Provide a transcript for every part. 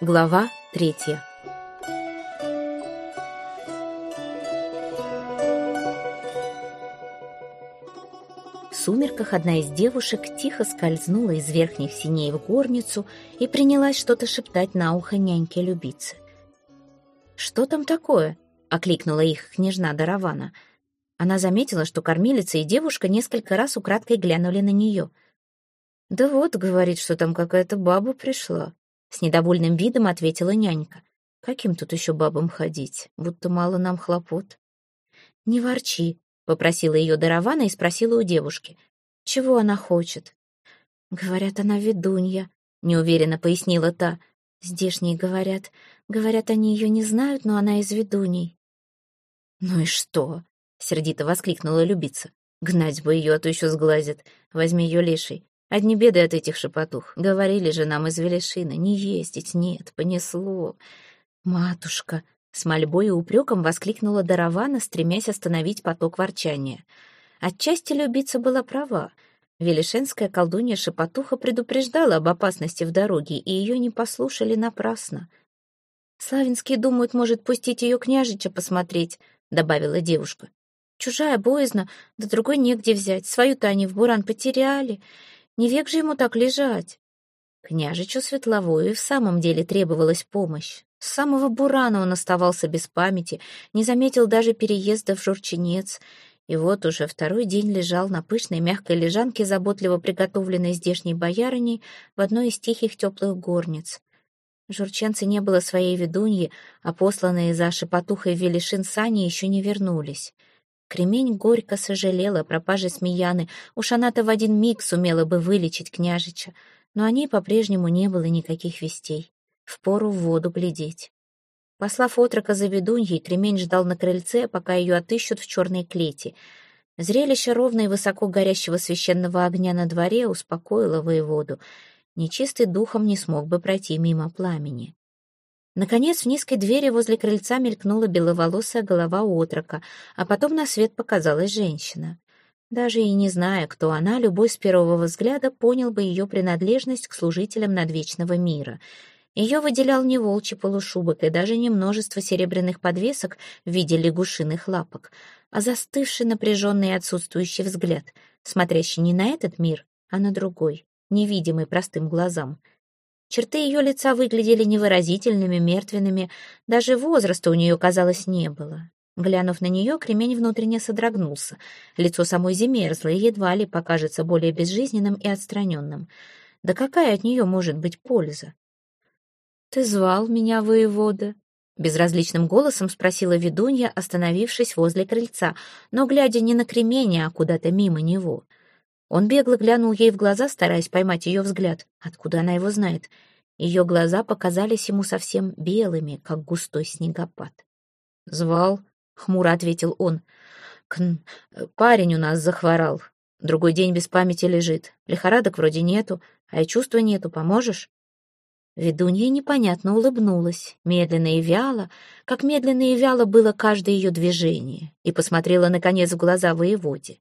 Глава третья. В сумерках одна из девушек тихо скользнула из верхних синей в горницу и принялась что-то шептать на ухо няньке любицы. «Что там такое?» — окликнула их княжна Даравана. Она заметила, что кормилица и девушка несколько раз украдкой глянули на нее. «Да вот, — говорит, — что там какая-то баба пришла», — с недовольным видом ответила нянька. «Каким тут еще бабам ходить? Будто мало нам хлопот». «Не ворчи», — попросила ее Даравана и спросила у девушки. «Чего она хочет?» «Говорят, она ведунья», — неуверенно пояснила та. «Здешние говорят. Говорят, они ее не знают, но она из ведуней». «Ну и что?» — сердито воскликнула любица. «Гнать бы ее, а то еще сглазит. Возьми ее леший. Одни беды от этих шепотух. Говорили же нам из Велишина. Не ездить, нет, понесло». «Матушка!» — с мольбой и упреком воскликнула Даравана, стремясь остановить поток ворчания. Отчасти любица была права. Велишенская колдунья-шепотуха предупреждала об опасности в дороге, и ее не послушали напрасно. «Славинские думают, может, пустить ее княжича посмотреть», — добавила девушка. «Чужая боязно, да другой негде взять. Свою-то они в буран потеряли. Не век же ему так лежать». Княжичу Светловою и в самом деле требовалась помощь. С самого Бурана он оставался без памяти, не заметил даже переезда в Журчинец, и вот уже второй день лежал на пышной мягкой лежанке, заботливо приготовленной здешней боярыней, в одной из тихих теплых горниц. Журченцы не было своей ведуньи, а посланные за шепотухой Велишин сани еще не вернулись. Кремень горько сожалела о пропаже Смеяны, уж она-то в один миг сумела бы вылечить княжича, но о ней по-прежнему не было никаких вестей. Впору в воду глядеть. Послав отрока за ведуньей, Кремень ждал на крыльце, пока ее отыщут в черной клети. Зрелище ровно и высоко горящего священного огня на дворе успокоило воеводу. Нечистый духом не смог бы пройти мимо пламени. Наконец, в низкой двери возле крыльца мелькнула беловолосая голова отрока, а потом на свет показалась женщина. Даже и не зная, кто она, любой с первого взгляда понял бы ее принадлежность к служителям надвечного мира — ее выделял не волчий полушубок и даже не множество серебряных подвесок в виде лягушиных лапок, а застывший напряженный и отсутствующий взгляд, смотрящий не на этот мир, а на другой, невидимый простым глазам. Черты ее лица выглядели невыразительными, мертвенными, даже возраста у нее, казалось, не было. Глянув на нее, кремень внутренне содрогнулся. Лицо самой Земерзло едва ли покажется более безжизненным и отстраненным. Да какая от нее может быть польза? «Ты звал меня, воевода?» Безразличным голосом спросила ведунья, остановившись возле крыльца, но глядя не на кремень, а куда-то мимо него. Он бегло глянул ей в глаза, стараясь поймать ее взгляд. Откуда она его знает? Ее глаза показались ему совсем белыми, как густой снегопад. «Звал», — хмуро ответил он. «Кн... Парень у нас захворал. Другой день без памяти лежит. Лихорадок вроде нету, а и чувства нету. Поможешь?» Ведунья непонятно улыбнулась, медленно и вяло, как медленно и вяло было каждое ее движение, и посмотрела, наконец, в глаза воеводе.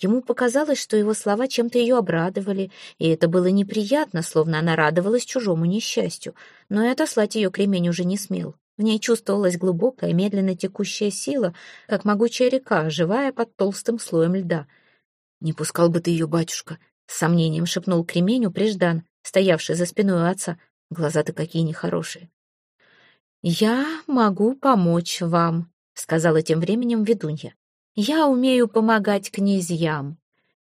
Ему показалось, что его слова чем-то ее обрадовали, и это было неприятно, словно она радовалась чужому несчастью, но и отослать ее кремень уже не смел. В ней чувствовалась глубокая, медленно текущая сила, как могучая река, живая под толстым слоем льда. «Не пускал бы ты ее, батюшка!» — с сомнением шепнул кременю Преждан, стоявший за спиной у отца. Глаза-то какие нехорошие. «Я могу помочь вам», — сказала тем временем ведунья. «Я умею помогать князьям.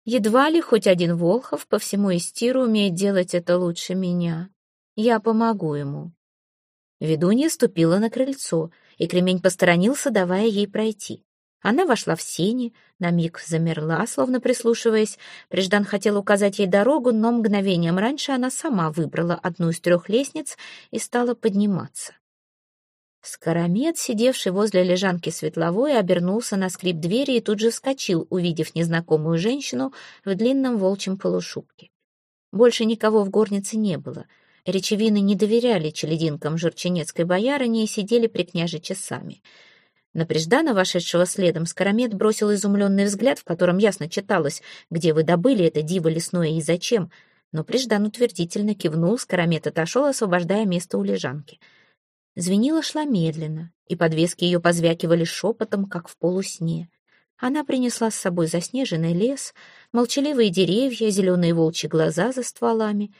Едва ли хоть один Волхов по всему Истиру умеет делать это лучше меня. Я помогу ему». Ведунья ступила на крыльцо, и кремень посторонился, давая ей пройти. Она вошла в сени, на миг замерла, словно прислушиваясь. Преждан хотел указать ей дорогу, но мгновением раньше она сама выбрала одну из трех лестниц и стала подниматься. Скоромет, сидевший возле лежанки светловой, обернулся на скрип двери и тут же вскочил, увидев незнакомую женщину в длинном волчьем полушубке. Больше никого в горнице не было. Речевины не доверяли челединкам журченецкой боярыни и сидели при княжиче сами — на вошедшего следом, Скоромет бросил изумленный взгляд, в котором ясно читалось, где вы добыли это диво лесное и зачем. Но Приждан утвердительно кивнул, скоромет отошел, освобождая место у лежанки. Звенила шла медленно, и подвески ее позвякивали шепотом, как в полусне. Она принесла с собой заснеженный лес, молчаливые деревья, зеленые волчьи глаза за стволами.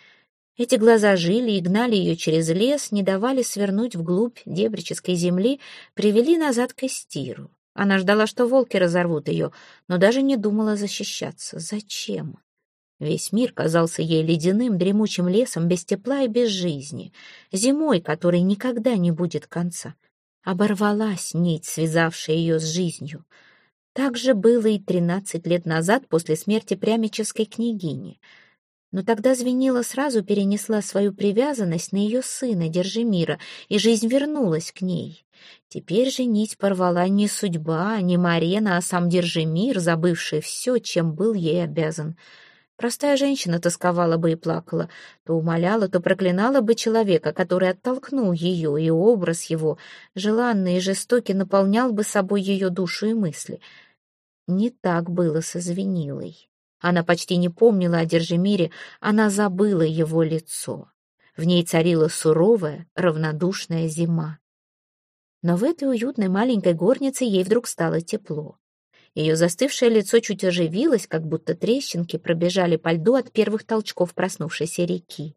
Эти глаза жили и гнали ее через лес, не давали свернуть вглубь дебрической земли, привели назад к Эстиру. Она ждала, что волки разорвут ее, но даже не думала защищаться. Зачем? Весь мир казался ей ледяным, дремучим лесом без тепла и без жизни, зимой, которой никогда не будет конца. Оборвалась нить, связавшая ее с жизнью. Так же было и тринадцать лет назад после смерти прямической княгини. Но тогда Звенила сразу перенесла свою привязанность на ее сына Держимира, и жизнь вернулась к ней. Теперь же нить порвала не судьба, не Марена, а сам Держимир, забывший все, чем был ей обязан — Простая женщина тосковала бы и плакала, то умоляла, то проклинала бы человека, который оттолкнул ее, и образ его, желанный и жестокий, наполнял бы собой ее душу и мысли. Не так было со Звенилой. Она почти не помнила о Держимире, она забыла его лицо. В ней царила суровая, равнодушная зима. Но в этой уютной маленькой горнице ей вдруг стало тепло. Ее застывшее лицо чуть оживилось, как будто трещинки пробежали по льду от первых толчков проснувшейся реки.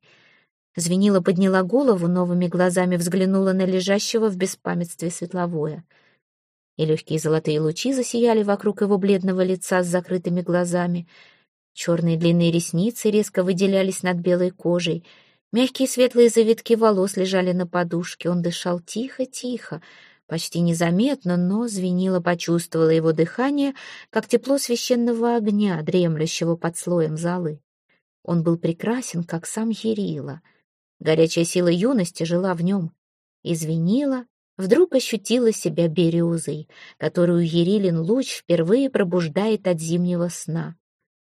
Звенила подняла голову, новыми глазами взглянула на лежащего в беспамятстве светловое. И легкие золотые лучи засияли вокруг его бледного лица с закрытыми глазами. Черные длинные ресницы резко выделялись над белой кожей. Мягкие светлые завитки волос лежали на подушке. Он дышал тихо-тихо, Почти незаметно, но звенило почувствовала его дыхание, как тепло священного огня, дремлющего под слоем золы. Он был прекрасен, как сам Ерила. Горячая сила юности жила в нем. И звенила, вдруг ощутила себя березой, которую Ерилин луч впервые пробуждает от зимнего сна.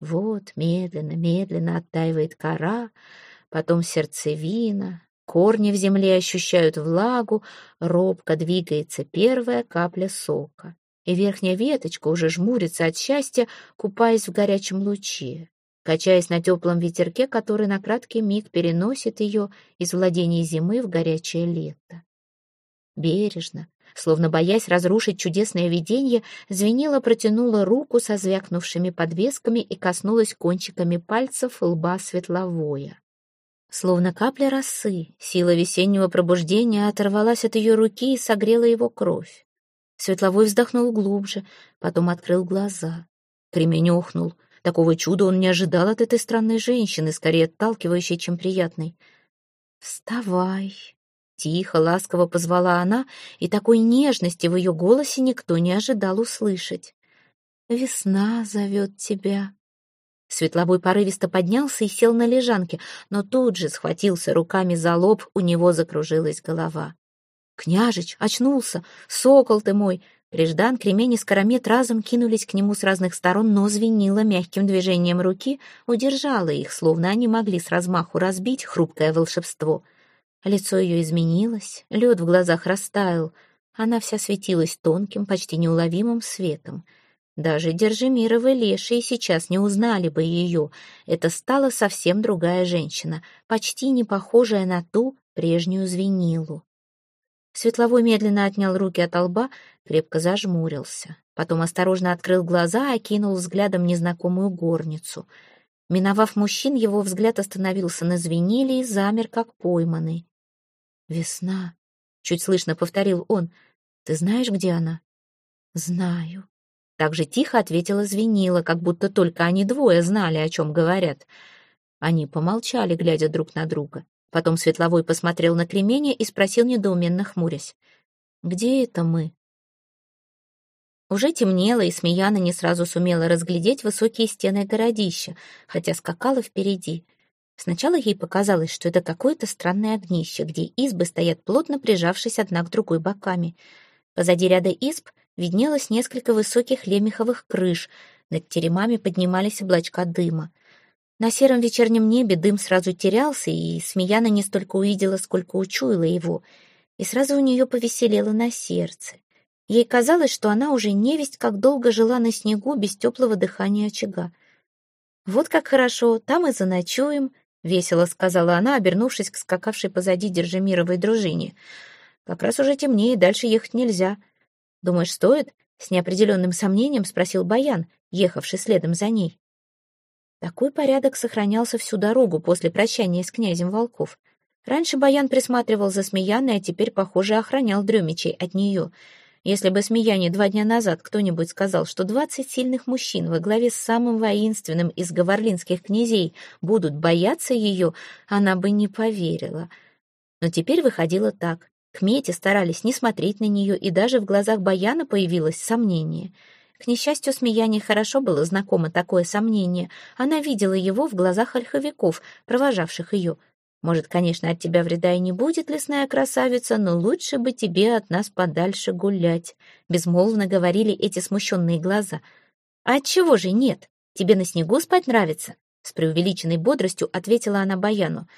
Вот медленно, медленно оттаивает кора, потом сердцевина, Корни в земле ощущают влагу, робко двигается первая капля сока, и верхняя веточка уже жмурится от счастья, купаясь в горячем луче, качаясь на теплом ветерке, который на краткий миг переносит ее из владения зимы в горячее лето. Бережно, словно боясь разрушить чудесное видение, звенела протянула руку со звякнувшими подвесками и коснулась кончиками пальцев лба светловое. Словно капля росы, сила весеннего пробуждения оторвалась от ее руки и согрела его кровь. Светловой вздохнул глубже, потом открыл глаза. Кремень охнул. Такого чуда он не ожидал от этой странной женщины, скорее отталкивающей, чем приятной. «Вставай!» Тихо, ласково позвала она, и такой нежности в ее голосе никто не ожидал услышать. «Весна зовет тебя». Светловой порывисто поднялся и сел на лежанке, но тут же схватился руками за лоб, у него закружилась голова. «Княжич, очнулся! Сокол ты мой!» Преждан, Кремень и Скоромет разом кинулись к нему с разных сторон, но звенило мягким движением руки, удержала их, словно они могли с размаху разбить хрупкое волшебство. Лицо ее изменилось, лед в глазах растаял, она вся светилась тонким, почти неуловимым светом — даже Держимировы лешие сейчас не узнали бы ее. Это стала совсем другая женщина, почти не похожая на ту прежнюю звенилу. Светловой медленно отнял руки от лба, крепко зажмурился. Потом осторожно открыл глаза и окинул взглядом незнакомую горницу. Миновав мужчин, его взгляд остановился на звениле и замер, как пойманный. «Весна», — чуть слышно повторил он, — «ты знаешь, где она?» «Знаю», так же тихо ответила Звенила, как будто только они двое знали, о чем говорят. Они помолчали, глядя друг на друга. Потом Светловой посмотрел на кременье и спросил, недоуменно хмурясь. «Где это мы?» Уже темнело, и Смеяна не сразу сумела разглядеть высокие стены городища, хотя скакала впереди. Сначала ей показалось, что это какое-то странное огнище, где избы стоят плотно прижавшись одна к другой боками. Позади ряда изб виднелось несколько высоких лемеховых крыш, над теремами поднимались облачка дыма. На сером вечернем небе дым сразу терялся, и Смеяна не столько увидела, сколько учуяла его, и сразу у нее повеселело на сердце. Ей казалось, что она уже невесть как долго жила на снегу без теплого дыхания очага. «Вот как хорошо, там и заночуем», — весело сказала она, обернувшись к скакавшей позади Держимировой дружине. «Как раз уже темнее, дальше ехать нельзя. Думаешь, стоит?» — с неопределенным сомнением спросил Баян, ехавший следом за ней. Такой порядок сохранялся всю дорогу после прощания с князем Волков. Раньше Баян присматривал за Смеяной, а теперь, похоже, охранял Дремичей от нее. Если бы Смеяне два дня назад кто-нибудь сказал, что двадцать сильных мужчин во главе с самым воинственным из говорлинских князей будут бояться ее, она бы не поверила. Но теперь выходило так. К Мете старались не смотреть на нее, и даже в глазах Баяна появилось сомнение — к несчастью, Смеяне хорошо было знакомо такое сомнение. Она видела его в глазах ольховиков, провожавших ее. Может, конечно, от тебя вреда и не будет, лесная красавица, но лучше бы тебе от нас подальше гулять. Безмолвно говорили эти смущенные глаза. А от чего же нет? Тебе на снегу спать нравится? С преувеличенной бодростью ответила она Баяну.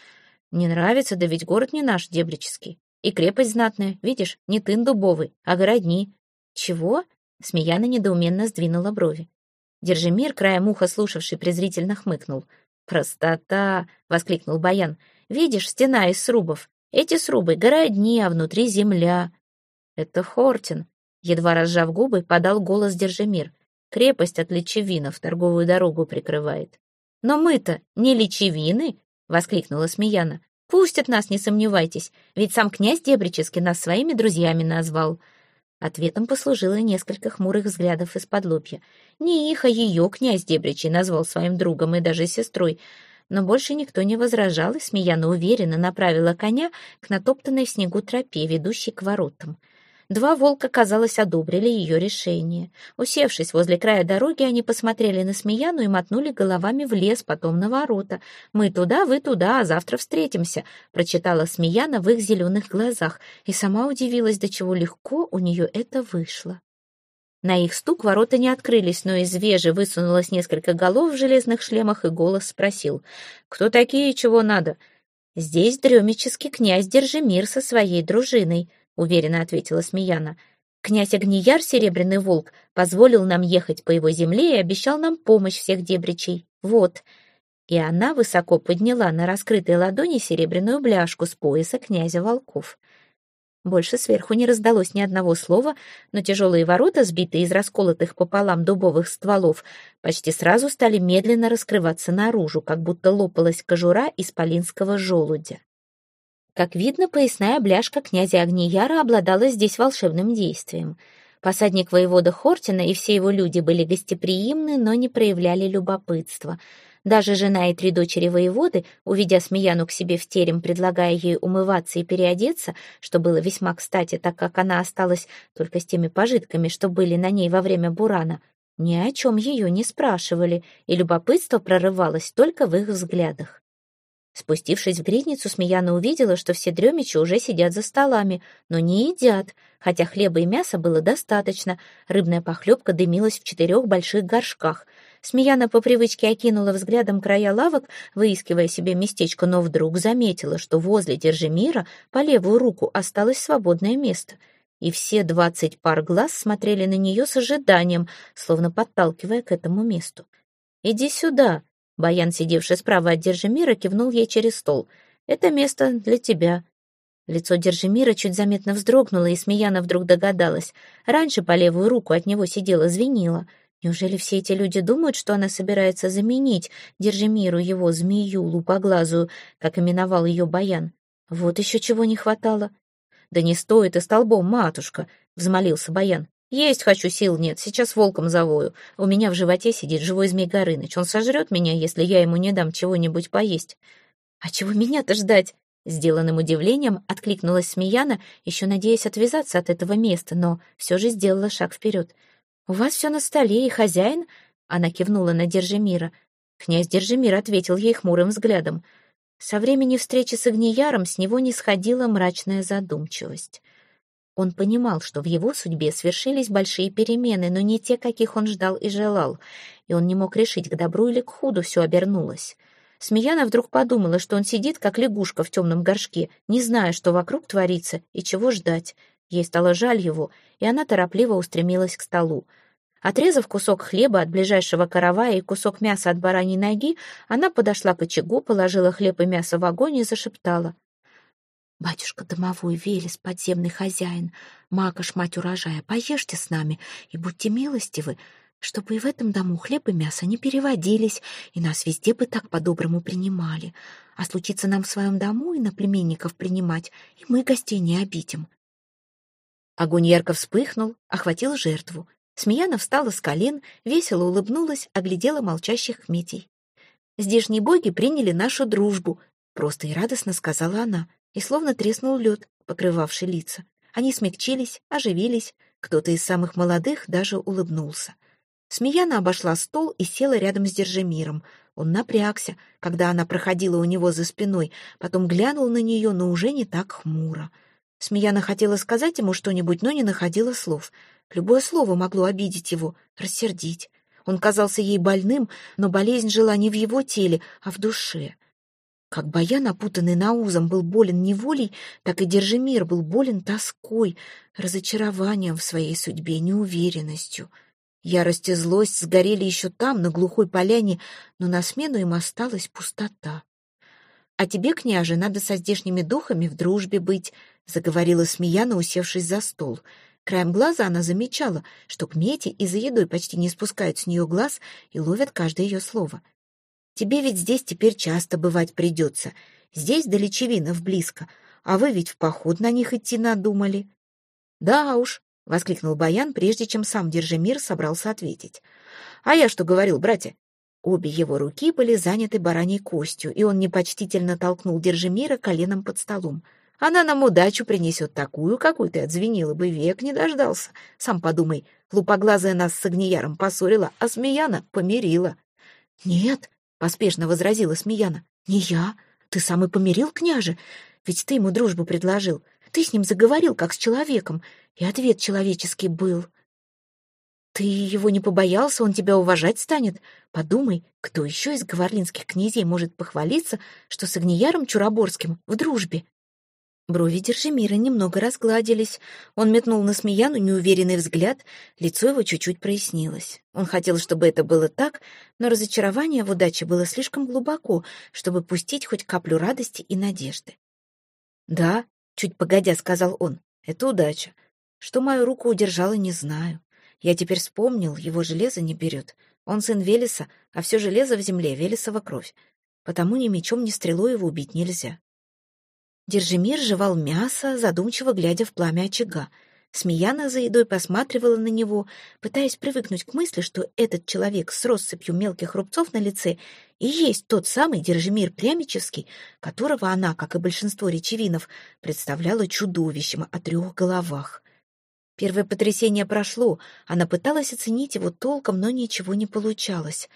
Не нравится, да ведь город не наш, дебрический. И крепость знатная, видишь, не тын дубовый, а городни. Чего? Смеяна недоуменно сдвинула брови. Держимир, краем уха слушавший, презрительно хмыкнул. «Простота!» — воскликнул Баян. «Видишь, стена из срубов. Эти срубы — городни, а внутри земля». «Это Хортин», — едва разжав губы, подал голос Держимир. «Крепость от лечевинов торговую дорогу прикрывает». «Но мы-то не лечевины!» — воскликнула Смеяна. «Пустят нас, не сомневайтесь, ведь сам князь Дебрический нас своими друзьями назвал». Ответом послужило несколько хмурых взглядов из-под лобья. Не их, а ее князь Дебричий назвал своим другом и даже сестрой. Но больше никто не возражал, и Смеяна уверенно направила коня к натоптанной в снегу тропе, ведущей к воротам. Два волка, казалось, одобрили ее решение. Усевшись возле края дороги, они посмотрели на Смеяну и мотнули головами в лес, потом на ворота. «Мы туда, вы туда, а завтра встретимся», — прочитала Смеяна в их зеленых глазах, и сама удивилась, до чего легко у нее это вышло. На их стук ворота не открылись, но из вежи высунулось несколько голов в железных шлемах, и голос спросил, «Кто такие и чего надо?» «Здесь дремический князь Держимир со своей дружиной», уверенно ответила Смеяна. Князь Огнияр, Серебряный Волк, позволил нам ехать по его земле и обещал нам помощь всех дебричей. Вот. И она высоко подняла на раскрытой ладони серебряную бляшку с пояса князя Волков. Больше сверху не раздалось ни одного слова, но тяжелые ворота, сбитые из расколотых пополам дубовых стволов, почти сразу стали медленно раскрываться наружу, как будто лопалась кожура исполинского желудя. Как видно, поясная бляшка князя Огнияра обладала здесь волшебным действием. Посадник воевода Хортина и все его люди были гостеприимны, но не проявляли любопытства. Даже жена и три дочери воеводы, увидя Смеяну к себе в терем, предлагая ей умываться и переодеться, что было весьма кстати, так как она осталась только с теми пожитками, что были на ней во время бурана, ни о чем ее не спрашивали, и любопытство прорывалось только в их взглядах. Спустившись в гридницу, Смеяна увидела, что все дремичи уже сидят за столами, но не едят, хотя хлеба и мяса было достаточно. Рыбная похлебка дымилась в четырех больших горшках. Смеяна по привычке окинула взглядом края лавок, выискивая себе местечко, но вдруг заметила, что возле Держимира по левую руку осталось свободное место. И все двадцать пар глаз смотрели на нее с ожиданием, словно подталкивая к этому месту. «Иди сюда», Баян, сидевший справа от Держимира, кивнул ей через стол. «Это место для тебя». Лицо Держимира чуть заметно вздрогнуло, и Смеяна вдруг догадалась. Раньше по левую руку от него сидела звенила. Неужели все эти люди думают, что она собирается заменить Держимиру его змею лупоглазую, как именовал ее Баян? Вот еще чего не хватало. «Да не стоит и столбом, матушка!» — взмолился Баян. Есть хочу, сил нет, сейчас волком завою. У меня в животе сидит живой змей Горыныч. Он сожрет меня, если я ему не дам чего-нибудь поесть. А чего меня-то ждать? Сделанным удивлением откликнулась Смеяна, еще надеясь отвязаться от этого места, но все же сделала шаг вперед. «У вас все на столе, и хозяин?» Она кивнула на Держимира. Князь Держимир ответил ей хмурым взглядом. Со времени встречи с Огнияром с него не сходила мрачная задумчивость. Он понимал, что в его судьбе свершились большие перемены, но не те, каких он ждал и желал, и он не мог решить, к добру или к худу все обернулось. Смеяна вдруг подумала, что он сидит, как лягушка в темном горшке, не зная, что вокруг творится и чего ждать. Ей стало жаль его, и она торопливо устремилась к столу. Отрезав кусок хлеба от ближайшего каравая и кусок мяса от бараньей ноги, она подошла к очагу, положила хлеб и мясо в огонь и зашептала. «Батюшка домовой, Велес, подземный хозяин, Макаш, мать урожая, поешьте с нами и будьте милостивы, чтобы и в этом дому хлеб и мясо не переводились, и нас везде бы так по-доброму принимали. А случится нам в своем дому и на племенников принимать, и мы гостей не обидим». Огонь ярко вспыхнул, охватил жертву. Смеяна встала с колен, весело улыбнулась, оглядела молчащих хметей. «Здешние боги приняли нашу дружбу», — просто и радостно сказала она, и словно треснул лед, покрывавший лица. Они смягчились, оживились, кто-то из самых молодых даже улыбнулся. Смеяна обошла стол и села рядом с Держимиром. Он напрягся, когда она проходила у него за спиной, потом глянул на нее, но уже не так хмуро. Смеяна хотела сказать ему что-нибудь, но не находила слов — Любое слово могло обидеть его, рассердить. Он казался ей больным, но болезнь жила не в его теле, а в душе. Как Баян, опутанный наузом, был болен неволей, так и Держимир был болен тоской, разочарованием в своей судьбе, неуверенностью. Ярость и злость сгорели еще там, на глухой поляне, но на смену им осталась пустота. «А тебе, княже, надо со здешними духами в дружбе быть», — заговорила Смеяна, усевшись за стол — Краем глаза она замечала, что к Мете и за едой почти не спускают с нее глаз и ловят каждое ее слово. «Тебе ведь здесь теперь часто бывать придется. Здесь до Личевинов близко, а вы ведь в поход на них идти надумали». «Да уж», — воскликнул Баян, прежде чем сам Держимир собрался ответить. «А я что говорил, братья?» Обе его руки были заняты бараньей костью, и он непочтительно толкнул Держимира коленом под столом — она нам удачу принесет такую, какую ты отзвенила бы, век не дождался. Сам подумай, лупоглазая нас с Огнияром поссорила, а Смеяна помирила. «Нет», — поспешно возразила Смеяна, — «не я. Ты сам и помирил, княже. Ведь ты ему дружбу предложил. Ты с ним заговорил, как с человеком, и ответ человеческий был». «Ты его не побоялся, он тебя уважать станет. Подумай, кто еще из говорлинских князей может похвалиться, что с Огнияром Чураборским в дружбе?» Брови Держимира немного разгладились. Он метнул на Смеяну неуверенный взгляд, лицо его чуть-чуть прояснилось. Он хотел, чтобы это было так, но разочарование в удаче было слишком глубоко, чтобы пустить хоть каплю радости и надежды. «Да», — чуть погодя сказал он, — «это удача. Что мою руку удержала, не знаю. Я теперь вспомнил, его железо не берет. Он сын Велеса, а все железо в земле — Велесова кровь. Потому ни мечом, ни стрелой его убить нельзя. Держимир жевал мясо, задумчиво глядя в пламя очага. Смеяна за едой посматривала на него, пытаясь привыкнуть к мысли, что этот человек с россыпью мелких рубцов на лице и есть тот самый Держимир Прямический, которого она, как и большинство речевинов, представляла чудовищем о трех головах. Первое потрясение прошло, она пыталась оценить его толком, но ничего не получалось.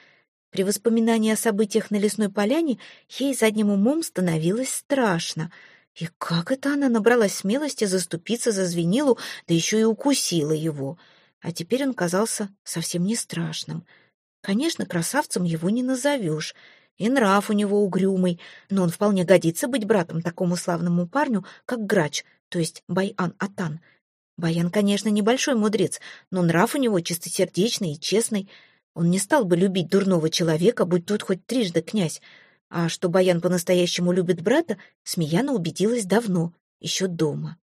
При воспоминании о событиях на лесной поляне ей задним умом становилось страшно — и как это она набралась смелости заступиться за звенилу, да еще и укусила его? А теперь он казался совсем не страшным. Конечно, красавцем его не назовешь, и нрав у него угрюмый, но он вполне годится быть братом такому славному парню, как Грач, то есть Байан-Атан. Баян, конечно, небольшой мудрец, но нрав у него чистосердечный и честный. Он не стал бы любить дурного человека, будь тут хоть трижды князь, а что Баян по-настоящему любит брата, Смеяна убедилась давно, еще дома.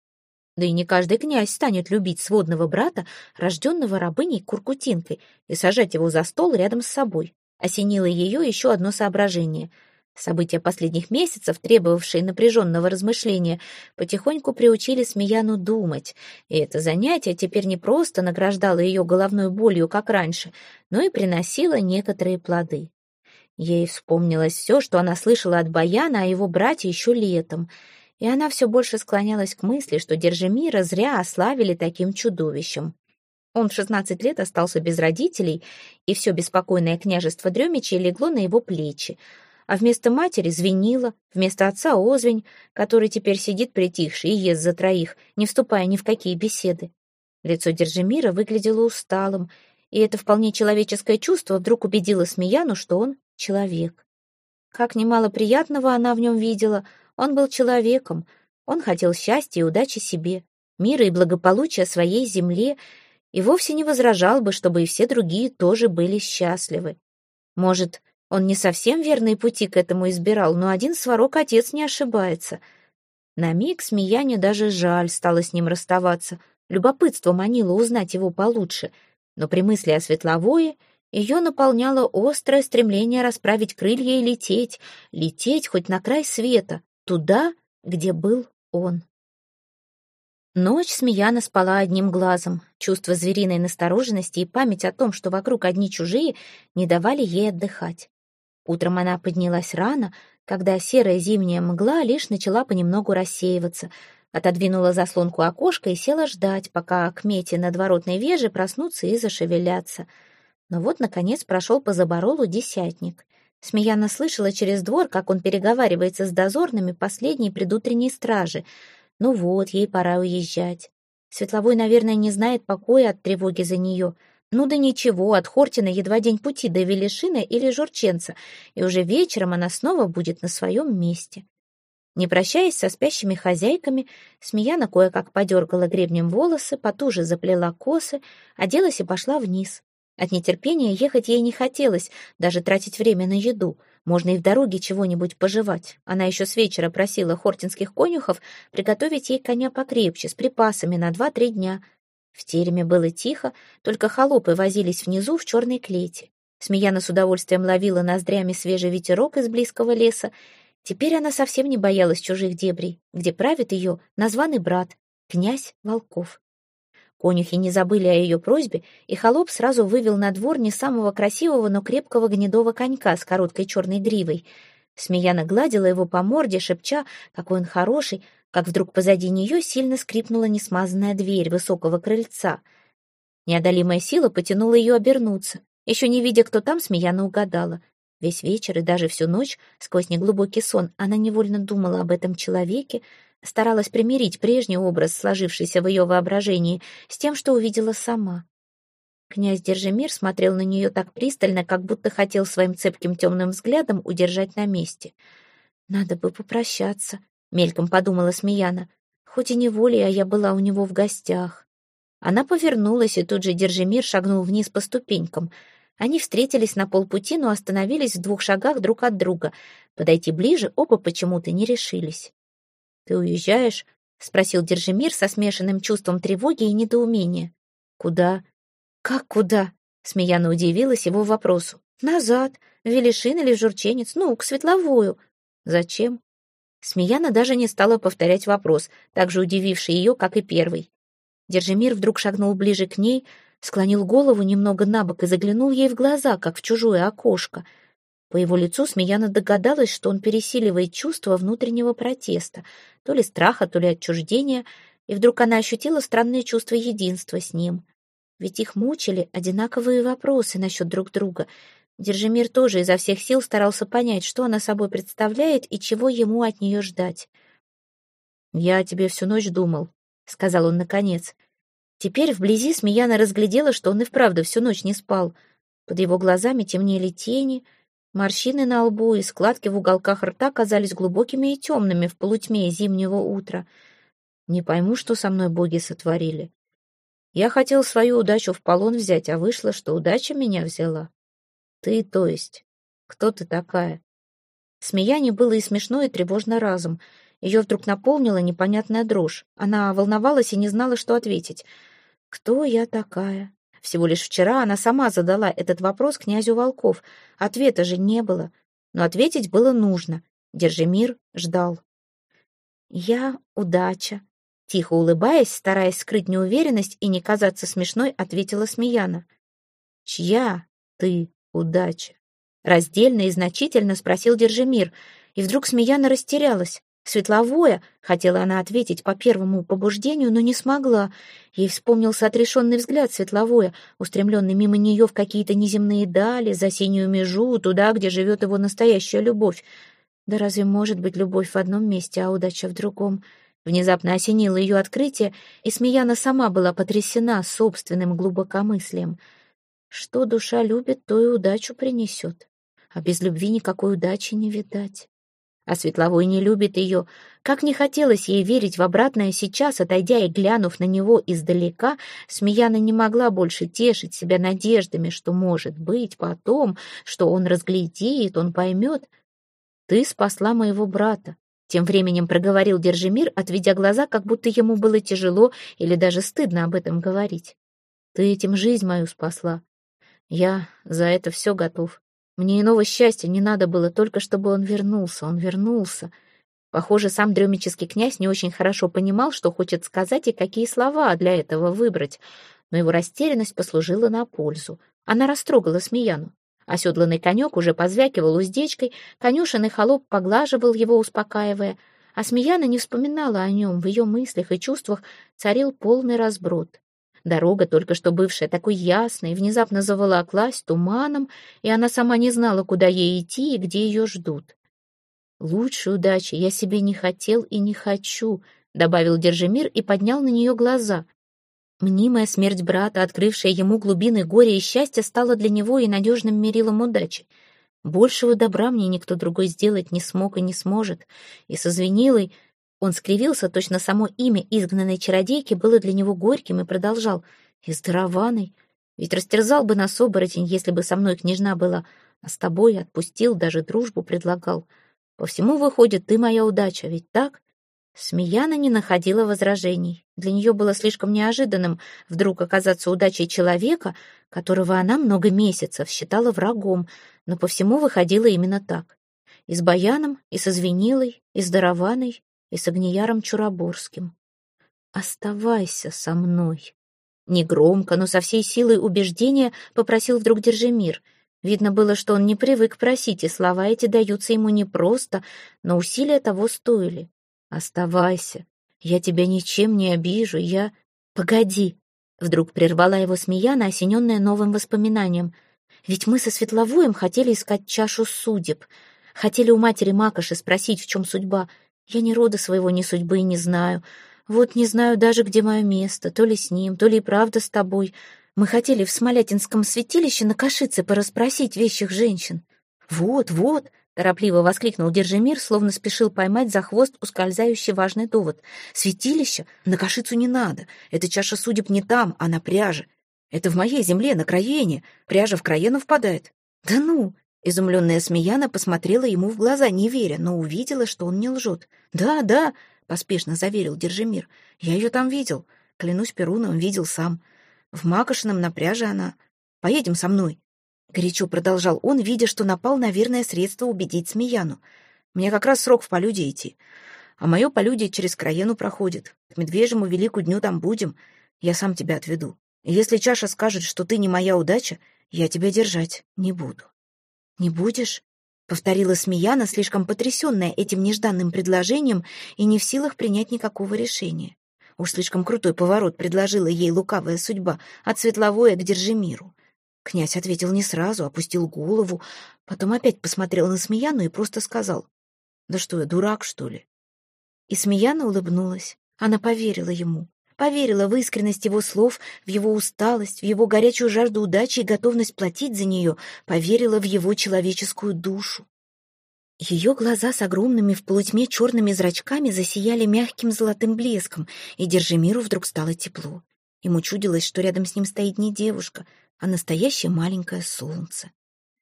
Да и не каждый князь станет любить сводного брата, рожденного рабыней Куркутинкой, и сажать его за стол рядом с собой. Осенило ее еще одно соображение. События последних месяцев, требовавшие напряженного размышления, потихоньку приучили Смеяну думать, и это занятие теперь не просто награждало ее головной болью, как раньше, но и приносило некоторые плоды. Ей вспомнилось все, что она слышала от Баяна о его брате еще летом, и она все больше склонялась к мысли, что Держимира зря ославили таким чудовищем. Он в шестнадцать лет остался без родителей, и все беспокойное княжество Дремичи легло на его плечи, а вместо матери звенило, вместо отца озвень, который теперь сидит притихший и ест за троих, не вступая ни в какие беседы. Лицо Держимира выглядело усталым, и это вполне человеческое чувство вдруг убедило Смеяну, что он человек. Как немало приятного она в нем видела, он был человеком, он хотел счастья и удачи себе, мира и благополучия своей земле, и вовсе не возражал бы, чтобы и все другие тоже были счастливы. Может, он не совсем верные пути к этому избирал, но один сварок отец не ошибается. На миг Смеяне даже жаль стало с ним расставаться. Любопытство манило узнать его получше, но при мысли о Светловое ее наполняло острое стремление расправить крылья и лететь, лететь хоть на край света, туда, где был он. Ночь Смеяна спала одним глазом. Чувство звериной настороженности и память о том, что вокруг одни чужие, не давали ей отдыхать. Утром она поднялась рано, когда серая зимняя мгла лишь начала понемногу рассеиваться, отодвинула заслонку окошка и села ждать, пока к мете над воротной веже проснутся и зашевелятся. Но вот, наконец, прошел по заборолу десятник. Смеяна слышала через двор, как он переговаривается с дозорными последней предутренней стражи. Ну вот, ей пора уезжать. Светловой, наверное, не знает покоя от тревоги за нее — ну да ничего, от Хортина едва день пути до Велишина или Журченца, и уже вечером она снова будет на своем месте. Не прощаясь со спящими хозяйками, Смеяна кое-как подергала гребнем волосы, потуже заплела косы, оделась и пошла вниз. От нетерпения ехать ей не хотелось, даже тратить время на еду. Можно и в дороге чего-нибудь пожевать. Она еще с вечера просила хортинских конюхов приготовить ей коня покрепче, с припасами на два-три дня — в тереме было тихо, только холопы возились внизу в черной клете. Смеяна с удовольствием ловила ноздрями свежий ветерок из близкого леса. Теперь она совсем не боялась чужих дебрей, где правит ее названный брат, князь Волков. Конюхи не забыли о ее просьбе, и холоп сразу вывел на двор не самого красивого, но крепкого гнедого конька с короткой черной гривой. Смеяна гладила его по морде, шепча, какой он хороший, как вдруг позади нее сильно скрипнула несмазанная дверь высокого крыльца. Неодолимая сила потянула ее обернуться. Еще не видя, кто там, Смеяна угадала. Весь вечер и даже всю ночь, сквозь неглубокий сон, она невольно думала об этом человеке, старалась примирить прежний образ, сложившийся в ее воображении, с тем, что увидела сама. Князь Держимир смотрел на нее так пристально, как будто хотел своим цепким темным взглядом удержать на месте. «Надо бы попрощаться», Мельком подумала Смеяна. Хоть и не волей, а я была у него в гостях. Она повернулась, и тут же Держимир шагнул вниз по ступенькам. Они встретились на полпути, но остановились в двух шагах друг от друга. Подойти ближе оба почему-то не решились. «Ты уезжаешь?» — спросил Держимир со смешанным чувством тревоги и недоумения. «Куда?» «Как куда?» — Смеяна удивилась его вопросу. «Назад. В Велишин или в Журченец. Ну, к Светловую». «Зачем?» Смеяна даже не стала повторять вопрос, так же удививший ее, как и первый. Держимир вдруг шагнул ближе к ней, склонил голову немного на бок и заглянул ей в глаза, как в чужое окошко. По его лицу Смеяна догадалась, что он пересиливает чувство внутреннего протеста, то ли страха, то ли отчуждения, и вдруг она ощутила странное чувство единства с ним. Ведь их мучили одинаковые вопросы насчет друг друга — Держимир тоже изо всех сил старался понять, что она собой представляет и чего ему от нее ждать. «Я о тебе всю ночь думал», — сказал он наконец. Теперь вблизи Смеяна разглядела, что он и вправду всю ночь не спал. Под его глазами темнели тени, морщины на лбу и складки в уголках рта казались глубокими и темными в полутьме зимнего утра. Не пойму, что со мной боги сотворили. Я хотел свою удачу в полон взять, а вышло, что удача меня взяла. Ты, то есть. Кто ты такая? Смеяние было и смешно, и тревожно разом. Ее вдруг наполнила непонятная дрожь. Она волновалась и не знала, что ответить. «Кто я такая?» Всего лишь вчера она сама задала этот вопрос князю Волков. Ответа же не было. Но ответить было нужно. Держимир ждал. «Я удача», — тихо улыбаясь, стараясь скрыть неуверенность и не казаться смешной, ответила Смеяна. «Чья ты удача. Раздельно и значительно спросил Держимир, и вдруг Смеяна растерялась. Светловое, хотела она ответить по первому побуждению, но не смогла. Ей вспомнился отрешенный взгляд Светловое, устремленный мимо нее в какие-то неземные дали, за синюю межу, туда, где живет его настоящая любовь. Да разве может быть любовь в одном месте, а удача в другом? Внезапно осенило ее открытие, и Смеяна сама была потрясена собственным глубокомыслием — что душа любит, то и удачу принесет. А без любви никакой удачи не видать. А Светловой не любит ее. Как не хотелось ей верить в обратное сейчас, отойдя и глянув на него издалека, Смеяна не могла больше тешить себя надеждами, что, может быть, потом, что он разглядит, он поймет. «Ты спасла моего брата», — тем временем проговорил Держимир, отведя глаза, как будто ему было тяжело или даже стыдно об этом говорить. «Ты этим жизнь мою спасла. Я за это все готов. Мне иного счастья не надо было, только чтобы он вернулся. Он вернулся. Похоже, сам дремический князь не очень хорошо понимал, что хочет сказать и какие слова для этого выбрать, но его растерянность послужила на пользу. Она растрогала Смеяну. Оседланный конек уже позвякивал уздечкой, конюшенный холоп поглаживал его, успокаивая, а Смеяна не вспоминала о нем, в ее мыслях и чувствах царил полный разброд. Дорога, только что бывшая такой ясной, внезапно заволоклась туманом, и она сама не знала, куда ей идти и где ее ждут. «Лучшей удачи я себе не хотел и не хочу», — добавил Держимир и поднял на нее глаза. Мнимая смерть брата, открывшая ему глубины горя и счастья, стала для него и надежным мерилом удачи. Большего добра мне никто другой сделать не смог и не сможет. И со Звенилой он скривился, точно само имя изгнанной чародейки было для него горьким и продолжал. «И здорованный. Ведь растерзал бы нас оборотень, если бы со мной княжна была, а с тобой отпустил, даже дружбу предлагал. По всему выходит, ты моя удача, ведь так?» Смеяна не находила возражений. Для нее было слишком неожиданным вдруг оказаться удачей человека, которого она много месяцев считала врагом, но по всему выходило именно так. И с Баяном, и со Звенилой, и с Дарованой, и с Огнияром Чураборским. «Оставайся со мной!» Негромко, но со всей силой убеждения попросил вдруг Держимир. Видно было, что он не привык просить, и слова эти даются ему непросто, но усилия того стоили. «Оставайся. Я тебя ничем не обижу. Я...» «Погоди!» Вдруг прервала его Смеяна, осененная новым воспоминанием. «Ведь мы со Светловоем хотели искать чашу судеб. Хотели у матери Макоши спросить, в чем судьба. Я ни рода своего, ни судьбы не знаю. Вот не знаю даже, где мое место, то ли с ним, то ли и правда с тобой. Мы хотели в Смолятинском святилище на Кашице порасспросить вещих женщин. Вот, вот, торопливо воскликнул Держимир, словно спешил поймать за хвост ускользающий важный довод. Святилище? На Кашицу не надо. Эта чаша судеб не там, а на пряже. Это в моей земле, на Краене. Пряжа в Краену впадает. Да ну, Изумленная Смеяна посмотрела ему в глаза, не веря, но увидела, что он не лжет. «Да, да», — поспешно заверил Держимир, — «я ее там видел. Клянусь Перуном, видел сам. В Макошином на пляже она. Поедем со мной». Горячо продолжал он, видя, что напал на верное средство убедить Смеяну. «Мне как раз срок в полюде идти. А мое полюдие через Краену проходит. К Медвежьему велику дню там будем. Я сам тебя отведу. Если чаша скажет, что ты не моя удача, я тебя держать не буду». «Не будешь?» — повторила Смеяна, слишком потрясенная этим нежданным предложением и не в силах принять никакого решения. Уж слишком крутой поворот предложила ей лукавая судьба от Светловой к Держимиру. Князь ответил не сразу, опустил голову, потом опять посмотрел на Смеяну и просто сказал, «Да что я, дурак, что ли?» И Смеяна улыбнулась. Она поверила ему поверила в искренность его слов, в его усталость, в его горячую жажду удачи и готовность платить за нее, поверила в его человеческую душу. Ее глаза с огромными в полутьме черными зрачками засияли мягким золотым блеском, и Держимиру вдруг стало тепло. Ему чудилось, что рядом с ним стоит не девушка, а настоящее маленькое солнце.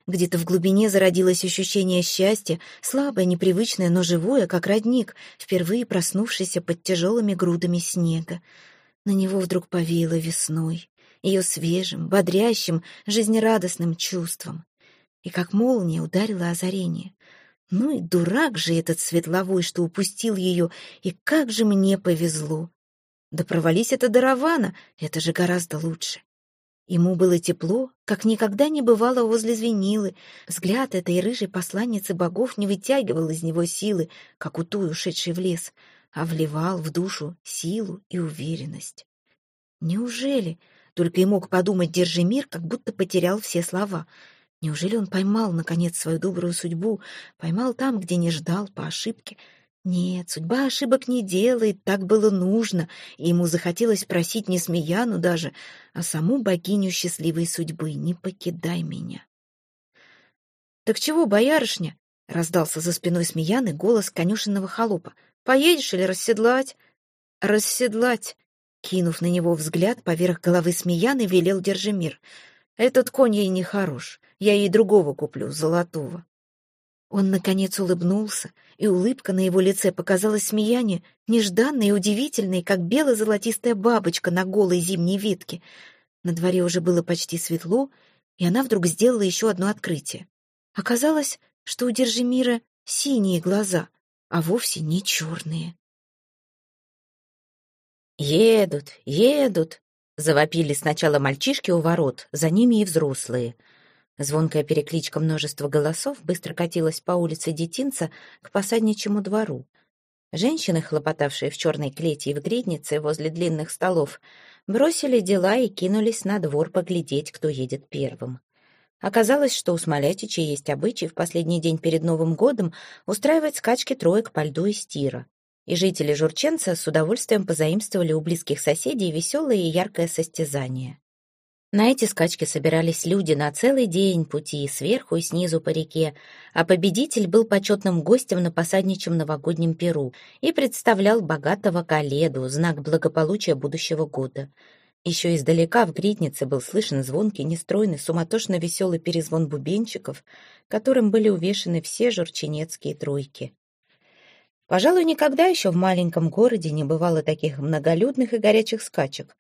Где-то в глубине зародилось ощущение счастья, слабое, непривычное, но живое, как родник, впервые проснувшийся под тяжелыми грудами снега. На него вдруг повеяло весной, ее свежим, бодрящим, жизнерадостным чувством. И как молния ударила озарение. Ну и дурак же этот светловой, что упустил ее, и как же мне повезло. Да провались это Даравана, это же гораздо лучше. Ему было тепло, как никогда не бывало возле звенилы. Взгляд этой рыжей посланницы богов не вытягивал из него силы, как у той, ушедшей в лес, а вливал в душу силу и уверенность. Неужели? Только и мог подумать Держимир, как будто потерял все слова. Неужели он поймал, наконец, свою добрую судьбу, поймал там, где не ждал, по ошибке — нет, судьба ошибок не делает, так было нужно, и ему захотелось просить не Смеяну даже, а саму богиню счастливой судьбы «Не покидай меня». «Так чего, боярышня?» Раздался за спиной Смеяны голос конюшенного холопа. «Поедешь или расседлать?» «Расседлать!» Кинув на него взгляд, поверх головы Смеяны велел Держимир. «Этот конь ей не хорош. Я ей другого куплю, золотого». Он, наконец, улыбнулся, и улыбка на его лице показалась Смеяне нежданной и удивительной, как бело-золотистая бабочка на голой зимней ветке. На дворе уже было почти светло, и она вдруг сделала еще одно открытие. Оказалось, что у Держимира синие глаза, а вовсе не черные. «Едут, едут!» — завопили сначала мальчишки у ворот, за ними и взрослые. Звонкая перекличка множества голосов быстро катилась по улице детинца к посадничьему двору. Женщины, хлопотавшие в черной клете и в гриднице возле длинных столов, бросили дела и кинулись на двор поглядеть, кто едет первым. Оказалось, что у Смолятича есть обычай в последний день перед Новым годом устраивать скачки троек по льду и стира. И жители Журченца с удовольствием позаимствовали у близких соседей веселое и яркое состязание. На эти скачки собирались люди на целый день пути, сверху и снизу по реке, а победитель был почетным гостем на посадничьем новогоднем перу и представлял богатого каледу, знак благополучия будущего года — еще издалека в гриднице был слышен звонкий, нестройный, суматошно веселый перезвон бубенчиков, которым были увешаны все журченецкие тройки. Пожалуй, никогда еще в маленьком городе не бывало таких многолюдных и горячих скачек.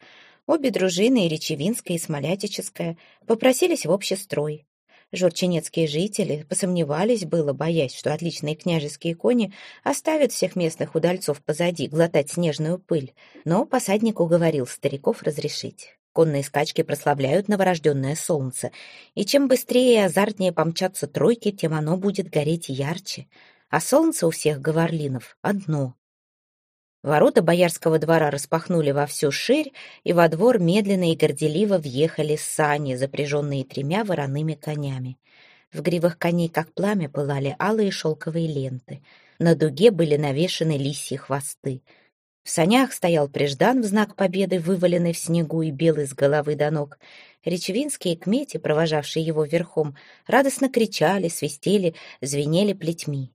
Обе дружины, и Речевинская, и Смолятическая, попросились в общий строй. Журченецкие жители посомневались было, боясь, что отличные княжеские кони оставят всех местных удальцов позади глотать снежную пыль, но посадник уговорил стариков разрешить. Конные скачки прославляют новорожденное солнце, и чем быстрее и азартнее помчатся тройки, тем оно будет гореть ярче. А солнце у всех говорлинов одно Ворота боярского двора распахнули во всю ширь, и во двор медленно и горделиво въехали сани, запряженные тремя вороными конями. В гривах коней, как пламя, пылали алые шелковые ленты. На дуге были навешаны лисьи хвосты. В санях стоял Преждан в знак победы, вываленный в снегу и белый с головы до ног. Речевинские кмети, провожавшие его верхом, радостно кричали, свистели, звенели плетьми.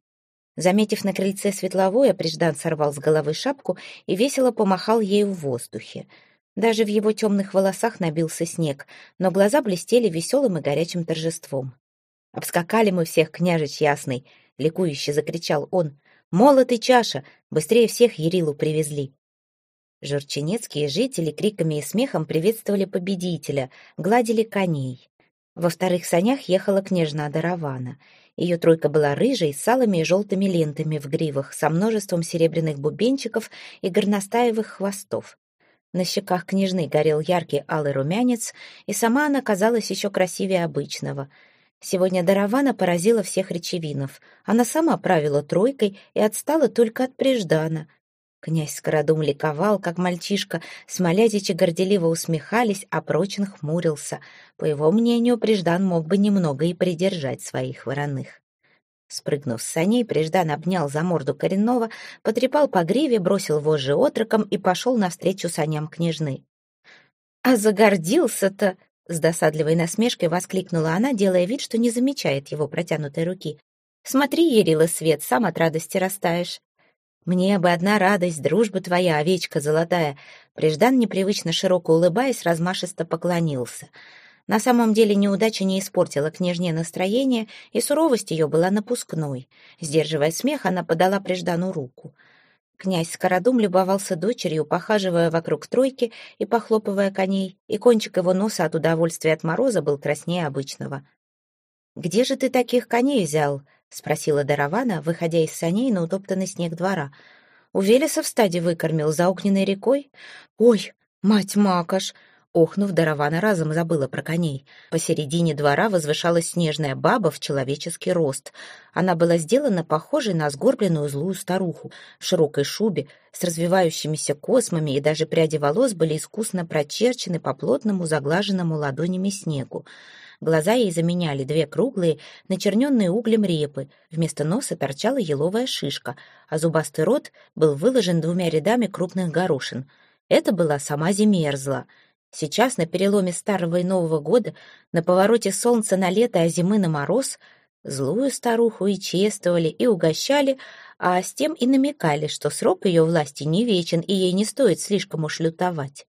Заметив на крыльце светловое, Приждан сорвал с головы шапку и весело помахал ею в воздухе. Даже в его темных волосах набился снег, но глаза блестели веселым и горячим торжеством. «Обскакали мы всех, княжич ясный!» — ликующе закричал он. «Молот и чаша! Быстрее всех Ерилу привезли!» Журченецкие жители криками и смехом приветствовали победителя, гладили коней. Во вторых санях ехала княжна Даравана — ее тройка была рыжей, с алыми и желтыми лентами в гривах, со множеством серебряных бубенчиков и горностаевых хвостов. На щеках княжны горел яркий алый румянец, и сама она казалась еще красивее обычного. Сегодня Даравана поразила всех речевинов. Она сама правила тройкой и отстала только от Преждана, Князь Скородум ликовал, как мальчишка, смолятичи горделиво усмехались, а Прочин хмурился. По его мнению, Преждан мог бы немного и придержать своих вороных. Спрыгнув с саней, Преждан обнял за морду коренного, потрепал по гриве, бросил вожжи отроком и пошел навстречу саням княжны. «А загордился-то!» — с досадливой насмешкой воскликнула она, делая вид, что не замечает его протянутой руки. «Смотри, Ерила Свет, сам от радости растаешь». «Мне бы одна радость, дружба твоя, овечка золотая!» Преждан, непривычно широко улыбаясь, размашисто поклонился. На самом деле неудача не испортила княжне настроение, и суровость ее была напускной. Сдерживая смех, она подала Преждану руку. Князь Скородум любовался дочерью, похаживая вокруг тройки и похлопывая коней, и кончик его носа от удовольствия от мороза был краснее обычного. «Где же ты таких коней взял?» — спросила Даравана, выходя из саней на утоптанный снег двора. «У Велеса в стаде выкормил за огненной рекой?» «Ой, мать Макаш!» Охнув, Даравана разом забыла про коней. Посередине двора возвышалась снежная баба в человеческий рост. Она была сделана похожей на сгорбленную злую старуху в широкой шубе с развивающимися космами, и даже пряди волос были искусно прочерчены по плотному заглаженному ладонями снегу. Глаза ей заменяли две круглые, начерненные углем репы. Вместо носа торчала еловая шишка, а зубастый рот был выложен двумя рядами крупных горошин. Это была сама Зимерзла. Сейчас, на переломе старого и нового года, на повороте солнца на лето, а зимы на мороз, Злую старуху и чествовали, и угощали, а с тем и намекали, что срок ее власти не вечен, и ей не стоит слишком уж лютовать.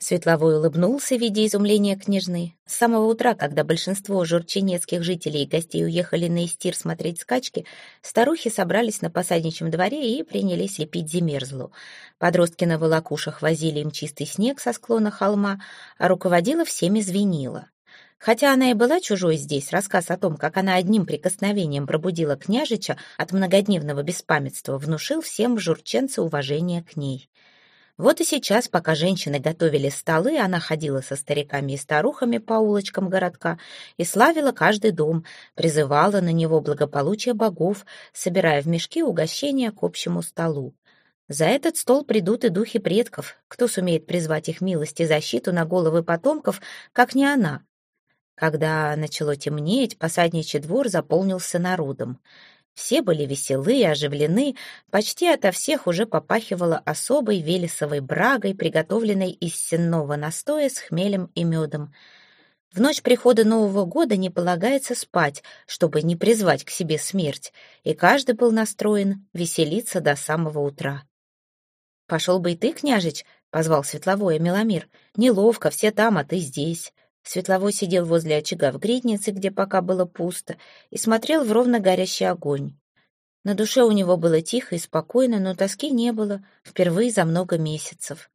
Светловой улыбнулся, видя изумление княжны. С самого утра, когда большинство журченецких жителей и гостей уехали на Истир смотреть скачки, старухи собрались на посадничьем дворе и принялись лепить земерзлу. Подростки на волокушах возили им чистый снег со склона холма, а руководила всеми звенила. Хотя она и была чужой здесь, рассказ о том, как она одним прикосновением пробудила княжича от многодневного беспамятства, внушил всем в журченце уважение к ней. Вот и сейчас, пока женщины готовили столы, она ходила со стариками и старухами по улочкам городка и славила каждый дом, призывала на него благополучие богов, собирая в мешки угощения к общему столу. За этот стол придут и духи предков. Кто сумеет призвать их милость и защиту на головы потомков, как не она? Когда начало темнеть, посадничий двор заполнился народом. Все были веселы и оживлены, почти ото всех уже попахивало особой велесовой брагой, приготовленной из сенного настоя с хмелем и медом. В ночь прихода Нового года не полагается спать, чтобы не призвать к себе смерть, и каждый был настроен веселиться до самого утра. «Пошел бы и ты, княжич», — позвал Светловой Меломир. «Неловко, все там, а ты здесь». Светловой сидел возле очага в гриднице, где пока было пусто, и смотрел в ровно горящий огонь. На душе у него было тихо и спокойно, но тоски не было, впервые за много месяцев.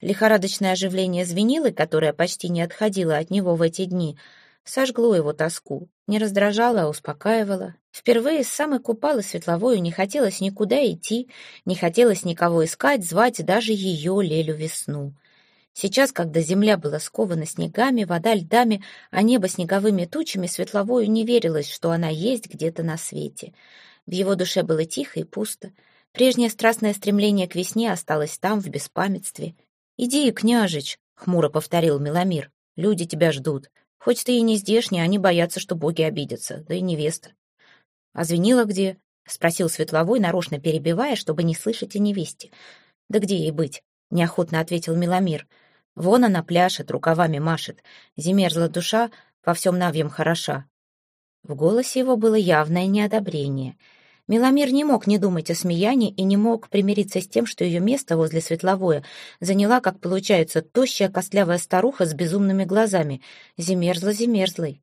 Лихорадочное оживление звенило, которое почти не отходило от него в эти дни, сожгло его тоску, не раздражало, а успокаивало. Впервые с самой купалы светловою не хотелось никуда идти, не хотелось никого искать, звать даже ее, Лелю Весну. Сейчас, когда земля была скована снегами, вода льдами, а небо снеговыми тучами, Светловою не верилось, что она есть где-то на свете. В его душе было тихо и пусто. Прежнее страстное стремление к весне осталось там, в беспамятстве. «Иди, княжич», — хмуро повторил Миломир, — «люди тебя ждут. Хоть ты и не здешний, они боятся, что боги обидятся, да и невеста». «А звенила где?» — спросил Светловой, нарочно перебивая, чтобы не слышать о невесте. «Да где ей быть?» — неохотно ответил Миломир. Вон она пляшет, рукавами машет. Зимерзла душа, во всем навьем хороша. В голосе его было явное неодобрение. Миломир не мог не думать о смеянии и не мог примириться с тем, что ее место возле светловое заняла, как получается, тощая костлявая старуха с безумными глазами. Зимерзла-зимерзлой.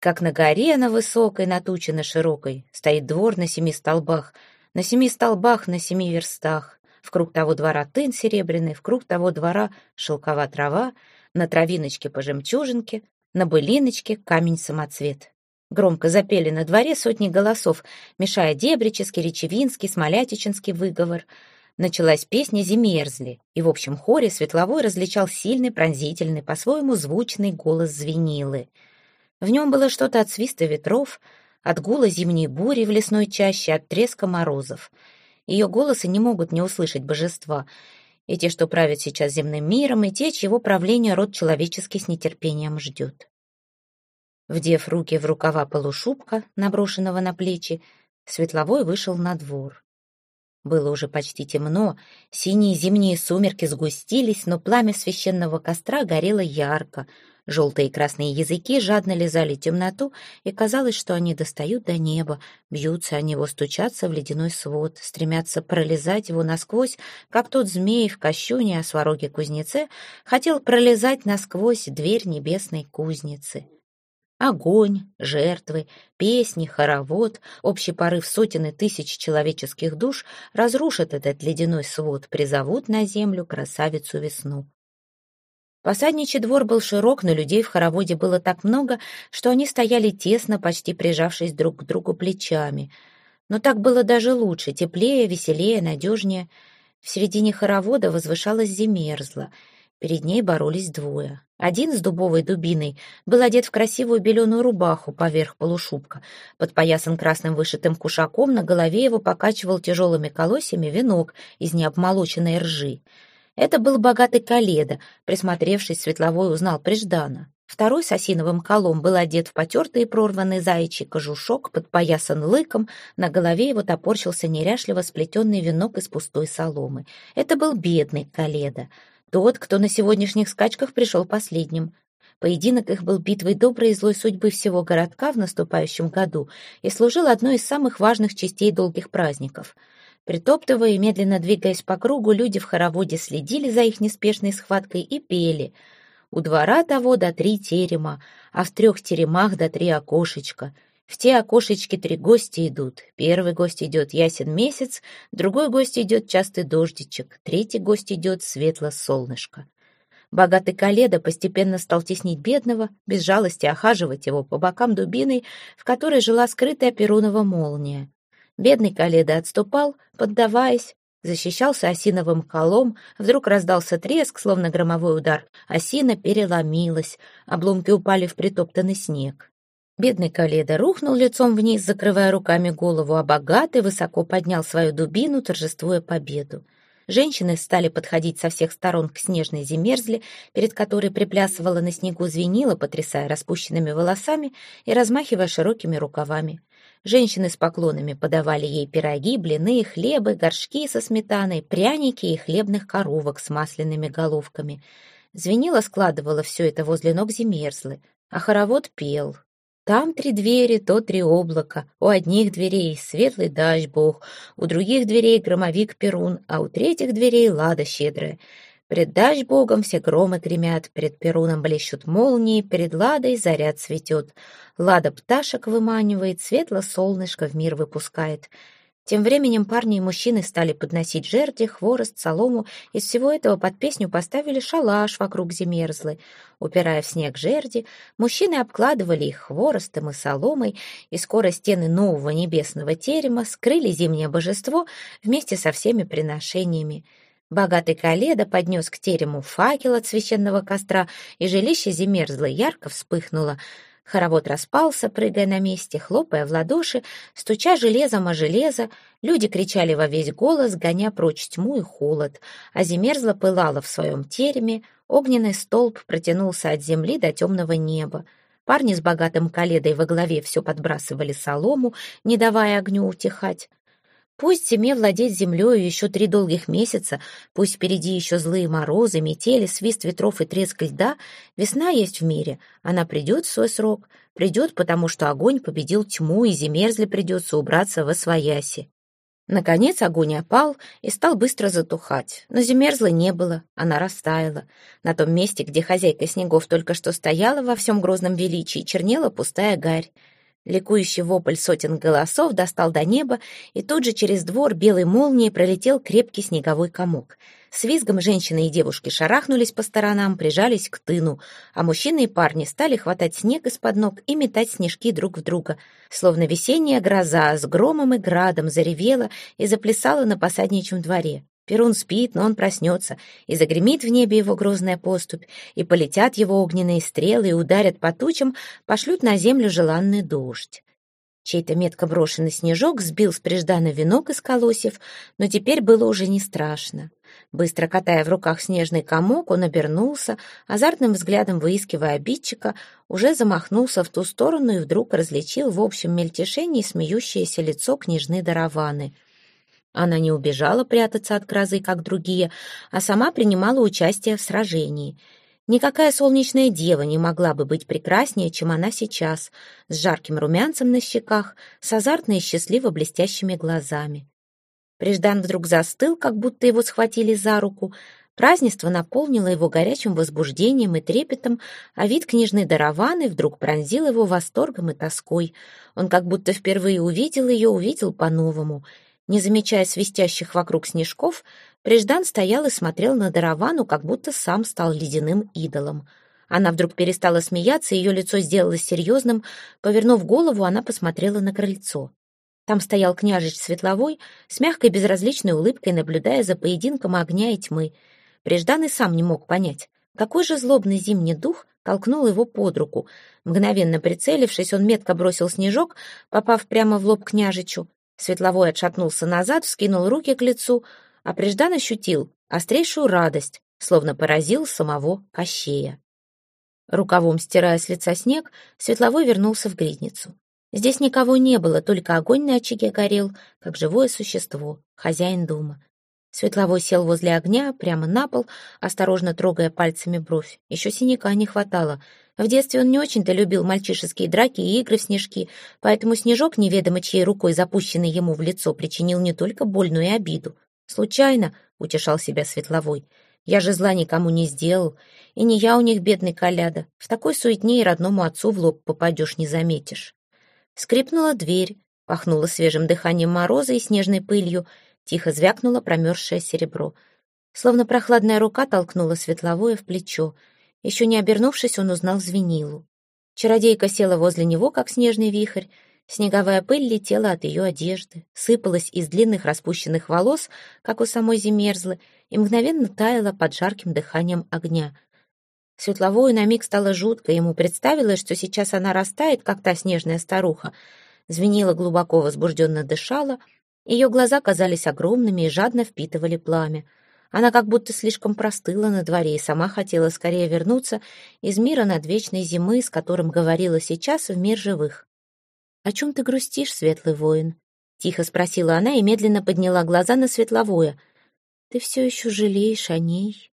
Как на горе на высокой, на туче на широкой, стоит двор на семи столбах, на семи столбах, на семи верстах. В круг того двора тын серебряный, в круг того двора шелкова трава, на травиночке по жемчужинке, на былиночке камень-самоцвет. Громко запели на дворе сотни голосов, мешая дебрический, речевинский, смолятичинский выговор. Началась песня «Зимерзли», и в общем хоре Светловой различал сильный, пронзительный, по-своему звучный голос звенилы. В нем было что-то от свиста ветров, от гула зимней бури в лесной чаще, от треска морозов — ее голосы не могут не услышать божества, и те, что правят сейчас земным миром, и те, чьего правления род человеческий с нетерпением ждет. Вдев руки в рукава полушубка, наброшенного на плечи, Светловой вышел на двор. Было уже почти темно, синие зимние сумерки сгустились, но пламя священного костра горело ярко — Желтые и красные языки жадно лизали темноту, и казалось, что они достают до неба, бьются о него, стучатся в ледяной свод, стремятся пролезать его насквозь, как тот змей в кощуне о свароге-кузнеце хотел пролезать насквозь дверь небесной кузницы. Огонь, жертвы, песни, хоровод, общий порыв сотен и тысяч человеческих душ разрушат этот ледяной свод, призовут на землю красавицу весну. Посадничий двор был широк, но людей в хороводе было так много, что они стояли тесно, почти прижавшись друг к другу плечами. Но так было даже лучше, теплее, веселее, надежнее. В середине хоровода возвышалась Зимерзла. Перед ней боролись двое. Один с дубовой дубиной был одет в красивую беленую рубаху поверх полушубка. Подпоясан красным вышитым кушаком, на голове его покачивал тяжелыми колосьями венок из необмолоченной ржи. Это был богатый Каледа, присмотревшись, Светловой узнал Преждана. Второй с осиновым колом был одет в потертый и прорванный заячий кожушок, подпоясан лыком, на голове его топорщился неряшливо сплетенный венок из пустой соломы. Это был бедный Каледа, тот, кто на сегодняшних скачках пришел последним. Поединок их был битвой доброй и злой судьбы всего городка в наступающем году и служил одной из самых важных частей долгих праздников. Притоптывая и медленно двигаясь по кругу, люди в хороводе следили за их неспешной схваткой и пели. У двора того до три терема, а в трех теремах до три окошечка — в те окошечки три гости идут. Первый гость идет ясен месяц, другой гость идет частый дождичек, третий гость идет светло солнышко. Богатый Каледа постепенно стал теснить бедного, без жалости охаживать его по бокам дубиной, в которой жила скрытая перунова молния. Бедный Каледа отступал, поддаваясь, защищался осиновым колом, вдруг раздался треск, словно громовой удар. Осина переломилась, обломки упали в притоптанный снег. Бедный Каледа рухнул лицом вниз, закрывая руками голову, а богатый высоко поднял свою дубину, торжествуя победу. Женщины стали подходить со всех сторон к снежной земерзле, перед которой приплясывала на снегу звенила, потрясая распущенными волосами и размахивая широкими рукавами. Женщины с поклонами подавали ей пироги, блины, хлебы, горшки со сметаной, пряники и хлебных коровок с масляными головками. Звенила складывала все это возле ног Земерзлы, а хоровод пел, там три двери, то три облака. У одних дверей светлый дождь бог, у других дверей громовик Перун, а у третьих дверей лада щедрая. Пред дождь богом все громы гремят, пред Перуном блещут молнии, перед ладой заряд цветет. Лада пташек выманивает, светло солнышко в мир выпускает. Тем временем парни и мужчины стали подносить жерди, хворост, солому. Из всего этого под песню поставили шалаш вокруг Земерзлы. Упирая в снег жерди, мужчины обкладывали их хворостом и соломой, и скоро стены нового небесного терема скрыли зимнее божество вместе со всеми приношениями. Богатый Каледа поднес к терему факел от священного костра, и жилище Земерзлы ярко вспыхнуло — Хоровод распался, прыгая на месте, хлопая в ладоши, стуча железом о железо. Люди кричали во весь голос, гоня прочь тьму и холод. А Земерзла пылала в своем тереме, огненный столб протянулся от земли до темного неба. Парни с богатым каледой во главе все подбрасывали солому, не давая огню утихать. Пусть зиме владеть землею еще три долгих месяца, пусть впереди еще злые морозы, метели, свист ветров и треск льда, весна есть в мире, она придет в свой срок, придет, потому что огонь победил тьму, и зимерзли придется убраться во свояси. Наконец огонь опал и стал быстро затухать, но зимерзла не было, она растаяла. На том месте, где хозяйка снегов только что стояла во всем грозном величии, чернела пустая гарь. Ликующий вопль сотен голосов достал до неба, и тут же через двор белой молнией пролетел крепкий снеговой комок. С визгом женщины и девушки шарахнулись по сторонам, прижались к тыну, а мужчины и парни стали хватать снег из-под ног и метать снежки друг в друга. Словно весенняя гроза с громом и градом заревела и заплясала на посадничьем дворе. Перун спит, но он проснется, и загремит в небе его грозная поступь, и полетят его огненные стрелы, и ударят по тучам, пошлют на землю желанный дождь. Чей-то метко брошенный снежок сбил с преждана венок из колосьев, но теперь было уже не страшно. Быстро катая в руках снежный комок, он обернулся, азартным взглядом выискивая обидчика, уже замахнулся в ту сторону и вдруг различил в общем мельтешении смеющееся лицо княжны Дараваны — она не убежала прятаться от грозы, как другие, а сама принимала участие в сражении. Никакая солнечная дева не могла бы быть прекраснее, чем она сейчас, с жарким румянцем на щеках, с азартно и счастливо блестящими глазами. Преждан вдруг застыл, как будто его схватили за руку. Празднество наполнило его горячим возбуждением и трепетом, а вид княжны Дараваны вдруг пронзил его восторгом и тоской. Он как будто впервые увидел ее, увидел по-новому — не замечая свистящих вокруг снежков, Преждан стоял и смотрел на Даравану, как будто сам стал ледяным идолом. Она вдруг перестала смеяться, ее лицо сделалось серьезным. Повернув голову, она посмотрела на крыльцо. Там стоял княжич Светловой, с мягкой безразличной улыбкой, наблюдая за поединком огня и тьмы. Преждан и сам не мог понять, какой же злобный зимний дух толкнул его под руку. Мгновенно прицелившись, он метко бросил снежок, попав прямо в лоб княжичу. Светловой отшатнулся назад, вскинул руки к лицу, а Преждан ощутил острейшую радость, словно поразил самого Кощея. Рукавом стирая с лица снег, Светловой вернулся в гридницу. Здесь никого не было, только огонь на очаге горел, как живое существо, хозяин дома. Светловой сел возле огня, прямо на пол, осторожно трогая пальцами бровь. Еще синяка не хватало. В детстве он не очень-то любил мальчишеские драки и игры в снежки, поэтому снежок, неведомо чьей рукой запущенный ему в лицо, причинил не только больную обиду. «Случайно», — утешал себя Светловой, — «я же зла никому не сделал, и не я у них бедный коляда. В такой суетне и родному отцу в лоб попадешь, не заметишь». Скрипнула дверь, пахнула свежим дыханием мороза и снежной пылью, тихо звякнуло промерзшее серебро. Словно прохладная рука толкнула Светловое в плечо — еще не обернувшись, он узнал Звенилу. Чародейка села возле него, как снежный вихрь. Снеговая пыль летела от ее одежды, сыпалась из длинных распущенных волос, как у самой Зимерзлы, и мгновенно таяла под жарким дыханием огня. Светловую на миг стало жутко, ему представилось, что сейчас она растает, как та снежная старуха. Звенила глубоко возбужденно дышала, ее глаза казались огромными и жадно впитывали пламя. Она как будто слишком простыла на дворе и сама хотела скорее вернуться из мира надвечной зимы, с которым говорила сейчас в мир живых. «О чем ты грустишь, светлый воин?» — тихо спросила она и медленно подняла глаза на светловое. «Ты все еще жалеешь о ней?»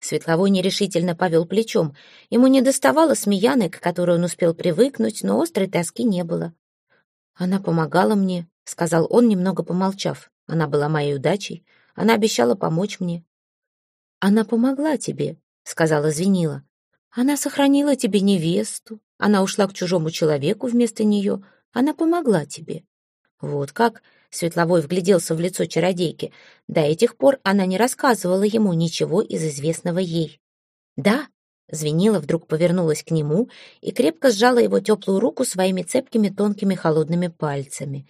Светловой нерешительно повел плечом. Ему не доставало смеянок, к которой он успел привыкнуть, но острой тоски не было. «Она помогала мне», — сказал он, немного помолчав. «Она была моей удачей. Она обещала помочь мне. Она помогла тебе, сказала Звенила. Она сохранила тебе невесту. Она ушла к чужому человеку вместо нее. Она помогла тебе. Вот как Светловой вгляделся в лицо чародейки. До этих пор она не рассказывала ему ничего из известного ей. Да, Звенила вдруг повернулась к нему и крепко сжала его теплую руку своими цепкими тонкими холодными пальцами.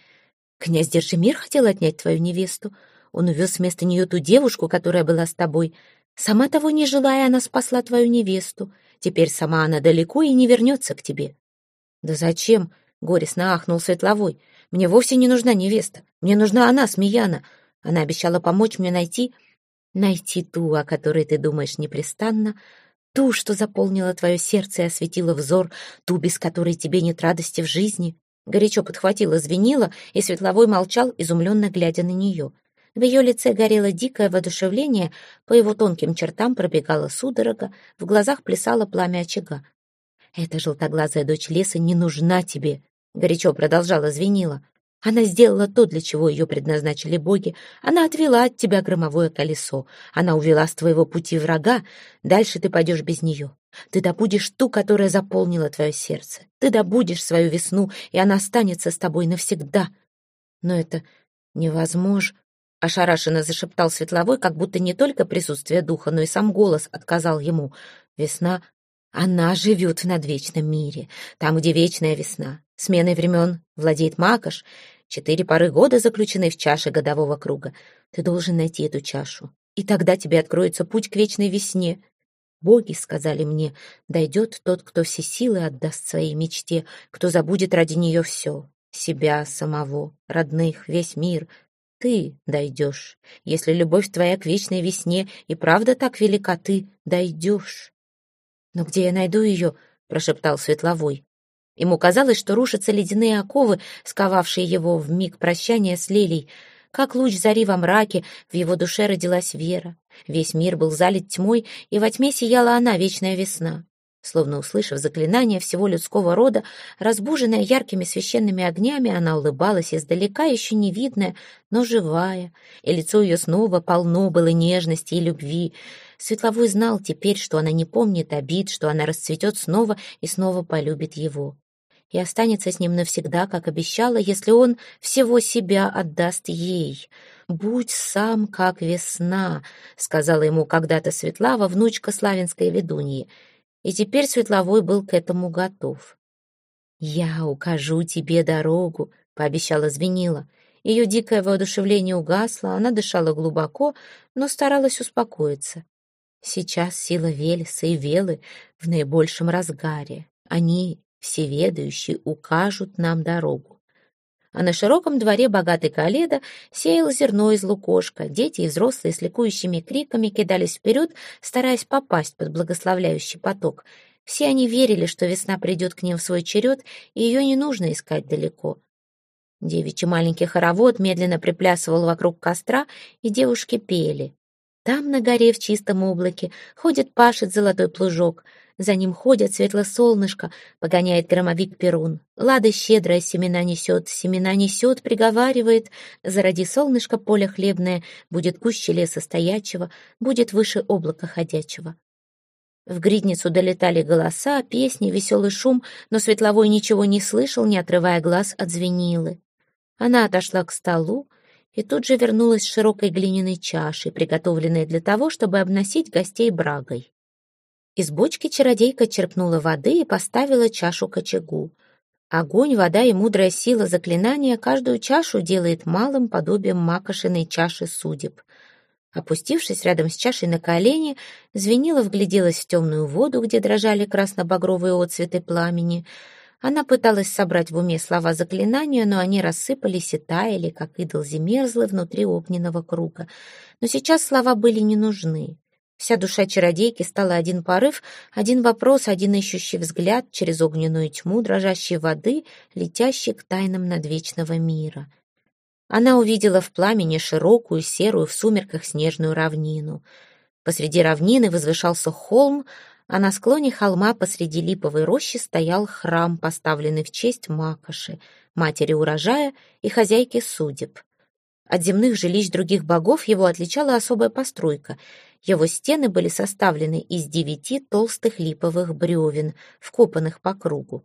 «Князь Держимир хотел отнять твою невесту. Он увез вместо нее ту девушку, которая была с тобой. Сама того не желая, она спасла твою невесту. Теперь сама она далеко и не вернется к тебе». «Да зачем?» — горестно ахнул Светловой. «Мне вовсе не нужна невеста. Мне нужна она, Смеяна. Она обещала помочь мне найти... Найти ту, о которой ты думаешь непрестанно, ту, что заполнила твое сердце и осветила взор, ту, без которой тебе нет радости в жизни». Горячо подхватила, звенила, и Светловой молчал, изумленно глядя на нее. В ее лице горело дикое воодушевление, по его тонким чертам пробегала судорога, в глазах плясало пламя очага. «Эта желтоглазая дочь леса не нужна тебе», — горячо продолжала звенила. «Она сделала то, для чего ее предназначили боги. Она отвела от тебя громовое колесо. Она увела с твоего пути врага. Дальше ты пойдешь без нее. Ты добудешь ту, которая заполнила твое сердце. Ты добудешь свою весну, и она останется с тобой навсегда. Но это невозможно. Ошарашенно зашептал Светловой, как будто не только присутствие духа, но и сам голос отказал ему. Весна, она живет в надвечном мире, там, где вечная весна. Сменой времен владеет Макаш. Четыре поры года заключены в чаше годового круга. Ты должен найти эту чашу, и тогда тебе откроется путь к вечной весне. Боги сказали мне, дойдет тот, кто все силы отдаст своей мечте, кто забудет ради нее все. Себя самого, родных, весь мир — ты дойдешь. Если любовь твоя к вечной весне и правда так велика, ты дойдешь. Но где я найду ее? прошептал Светловой. Ему казалось, что рушатся ледяные оковы, сковавшие его в миг прощания с Лелей. Как луч зари во мраке, в его душе родилась вера. Весь мир был залит тьмой, и во тьме сияла она, вечная весна. Словно услышав заклинание всего людского рода, разбуженная яркими священными огнями, она улыбалась издалека, еще не видная, но живая, и лицо ее снова полно было нежности и любви. Светловой знал теперь, что она не помнит обид, что она расцветет снова и снова полюбит его. И останется с ним навсегда, как обещала, если он всего себя отдаст ей. «Будь сам, как весна», — сказала ему когда-то Светлава, внучка славянской ведуньи и теперь Светловой был к этому готов. «Я укажу тебе дорогу», — пообещала Звенила. Ее дикое воодушевление угасло, она дышала глубоко, но старалась успокоиться. Сейчас сила Велеса и Велы в наибольшем разгаре. Они, всеведающие, укажут нам дорогу а на широком дворе богатый Каледа сеял зерно из лукошка. Дети и взрослые с ликующими криками кидались вперед, стараясь попасть под благословляющий поток. Все они верили, что весна придет к ним в свой черед, и ее не нужно искать далеко. Девичий маленький хоровод медленно приплясывал вокруг костра, и девушки пели. Там на горе в чистом облаке ходит пашет золотой плужок. За ним ходят светло солнышко, погоняет громовик Перун. Лада щедрая семена несет, семена несет, приговаривает. Заради солнышка поле хлебное, будет гуще леса стоячего, будет выше облака ходячего. В гридницу долетали голоса, песни, веселый шум, но Светловой ничего не слышал, не отрывая глаз от звенилы. Она отошла к столу и тут же вернулась с широкой глиняной чашей, приготовленной для того, чтобы обносить гостей брагой. Из бочки чародейка черпнула воды и поставила чашу к очагу. Огонь, вода и мудрая сила заклинания каждую чашу делает малым подобием макошиной чаши судеб. Опустившись рядом с чашей на колени, Звенила вгляделась в темную воду, где дрожали красно-багровые отцветы пламени. Она пыталась собрать в уме слова заклинания, но они рассыпались и таяли, как идол мерзлы внутри огненного круга. Но сейчас слова были не нужны. Вся душа чародейки стала один порыв, один вопрос, один ищущий взгляд через огненную тьму дрожащей воды, летящей к тайнам надвечного мира. Она увидела в пламени широкую, серую, в сумерках снежную равнину. Посреди равнины возвышался холм, а на склоне холма посреди липовой рощи стоял храм, поставленный в честь Макоши, матери урожая и хозяйки судеб. От земных жилищ других богов его отличала особая постройка. Его стены были составлены из девяти толстых липовых бревен, вкопанных по кругу.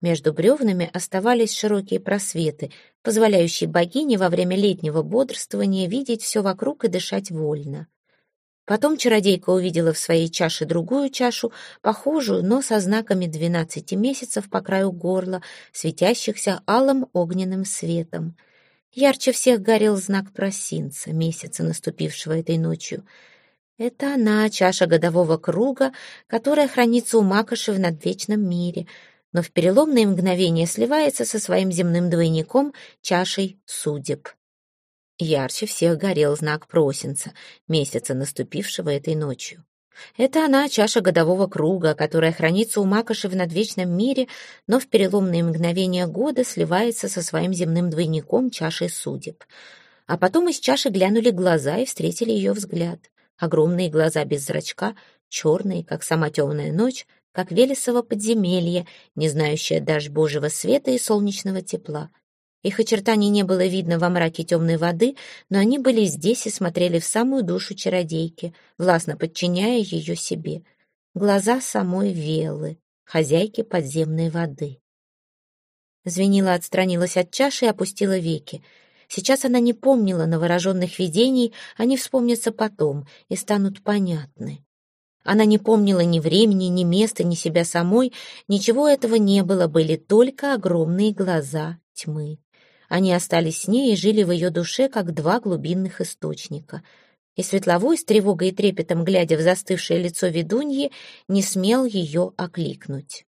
Между бревнами оставались широкие просветы, позволяющие богине во время летнего бодрствования видеть все вокруг и дышать вольно. Потом чародейка увидела в своей чаше другую чашу, похожую, но со знаками двенадцати месяцев по краю горла, светящихся алым огненным светом — Ярче всех горел знак просинца, месяца, наступившего этой ночью. Это она, чаша годового круга, которая хранится у Макоши в надвечном мире, но в переломные мгновения сливается со своим земным двойником, чашей судеб. Ярче всех горел знак просинца, месяца, наступившего этой ночью. Это она, чаша годового круга, которая хранится у Макоши в надвечном мире, но в переломные мгновения года сливается со своим земным двойником чашей судеб. А потом из чаши глянули глаза и встретили ее взгляд. Огромные глаза без зрачка, черные, как сама темная ночь, как Велесово подземелье, не знающее даже Божьего света и солнечного тепла — их очертаний не было видно во мраке темной воды, но они были здесь и смотрели в самую душу чародейки, властно подчиняя ее себе. Глаза самой Велы, хозяйки подземной воды. Звенила отстранилась от чаши и опустила веки. Сейчас она не помнила новорожденных видений, они вспомнятся потом и станут понятны. Она не помнила ни времени, ни места, ни себя самой, ничего этого не было, были только огромные глаза тьмы. Они остались с ней и жили в ее душе, как два глубинных источника. И Светловой, с тревогой и трепетом глядя в застывшее лицо ведуньи, не смел ее окликнуть.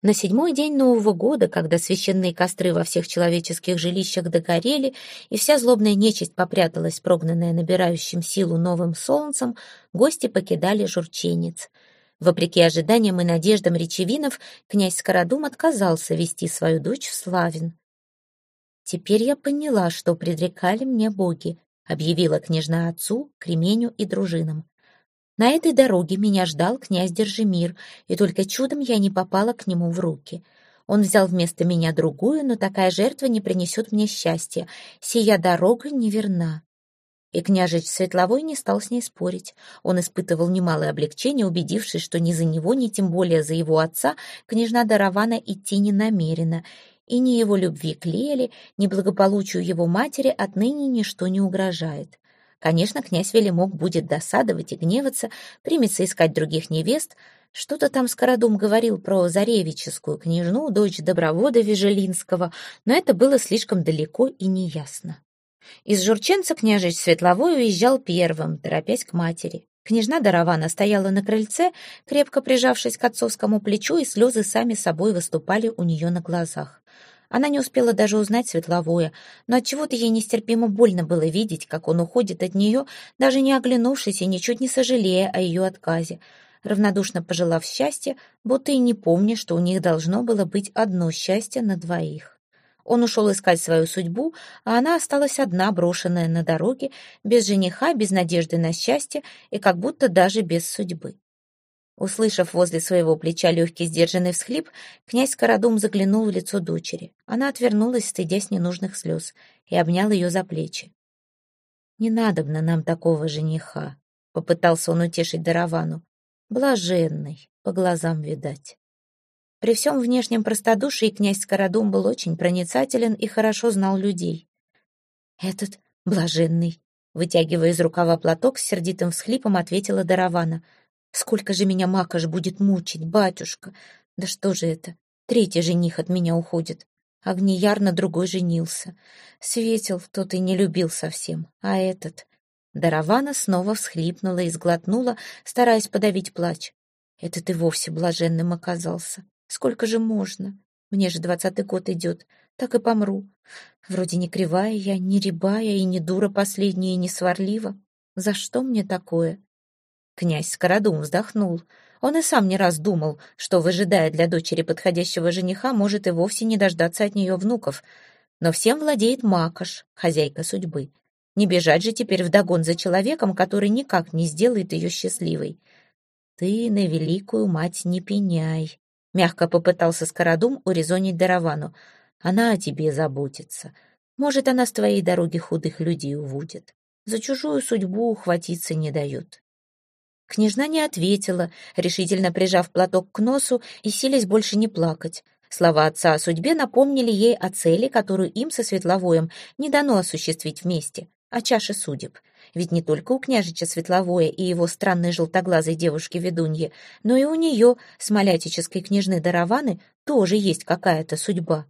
На седьмой день Нового года, когда священные костры во всех человеческих жилищах догорели, и вся злобная нечисть попряталась, прогнанная набирающим силу новым солнцем, гости покидали журченец. Вопреки ожиданиям и надеждам речевинов, князь Скородум отказался вести свою дочь в Славин. «Теперь я поняла, что предрекали мне боги», объявила княжна отцу, кременю и дружинам. На этой дороге меня ждал князь Держимир, и только чудом я не попала к нему в руки. Он взял вместо меня другую, но такая жертва не принесет мне счастья. Сия дорога неверна. И княжич Светловой не стал с ней спорить. Он испытывал немалое облегчение, убедившись, что ни за него, ни тем более за его отца княжна Даравана идти не намерена, и ни его любви к Леле, ни благополучию его матери отныне ничто не угрожает. Конечно, князь Велимок будет досадовать и гневаться, примется искать других невест. Что-то там Скородум говорил про Заревическую княжну, дочь добровода Вежелинского, но это было слишком далеко и неясно. Из Журченца княжич Светловой уезжал первым, торопясь к матери. Княжна Даравана стояла на крыльце, крепко прижавшись к отцовскому плечу, и слезы сами собой выступали у нее на глазах. Она не успела даже узнать Светловое, но отчего-то ей нестерпимо больно было видеть, как он уходит от нее, даже не оглянувшись и ничуть не сожалея о ее отказе, равнодушно пожелав счастья, будто и не помня, что у них должно было быть одно счастье на двоих. Он ушел искать свою судьбу, а она осталась одна, брошенная на дороге, без жениха, без надежды на счастье и как будто даже без судьбы. Услышав возле своего плеча легкий сдержанный всхлип, князь Скородум заглянул в лицо дочери. Она отвернулась, стыдясь ненужных слез, и обнял ее за плечи. «Не надобно нам такого жениха», — попытался он утешить Даравану. «Блаженный, по глазам видать». При всем внешнем простодушии князь Скородум был очень проницателен и хорошо знал людей. «Этот блаженный», — вытягивая из рукава платок, с сердитым всхлипом ответила Даравана — Сколько же меня Макаш будет мучить, батюшка? Да что же это? Третий жених от меня уходит. Огнияр на другой женился. Светил тот и не любил совсем. А этот... Даравана снова всхлипнула и сглотнула, стараясь подавить плач. Этот и вовсе блаженным оказался. Сколько же можно? Мне же двадцатый год идет. Так и помру. Вроде не кривая я, не рябая и не дура последняя, и не сварлива. За что мне такое? Князь Скородум вздохнул. Он и сам не раз думал, что, выжидая для дочери подходящего жениха, может и вовсе не дождаться от нее внуков. Но всем владеет Макаш, хозяйка судьбы. Не бежать же теперь вдогон за человеком, который никак не сделает ее счастливой. «Ты на великую мать не пеняй», — мягко попытался Скородум урезонить Даравану. «Она о тебе заботится. Может, она с твоей дороги худых людей уводит. За чужую судьбу ухватиться не дает. Княжна не ответила, решительно прижав платок к носу и силясь больше не плакать. Слова отца о судьбе напомнили ей о цели, которую им со Светловоем не дано осуществить вместе, о чаше судеб. Ведь не только у княжича Светловоя и его странной желтоглазой девушки-ведуньи, но и у нее, смолятической княжны Дараваны, тоже есть какая-то судьба.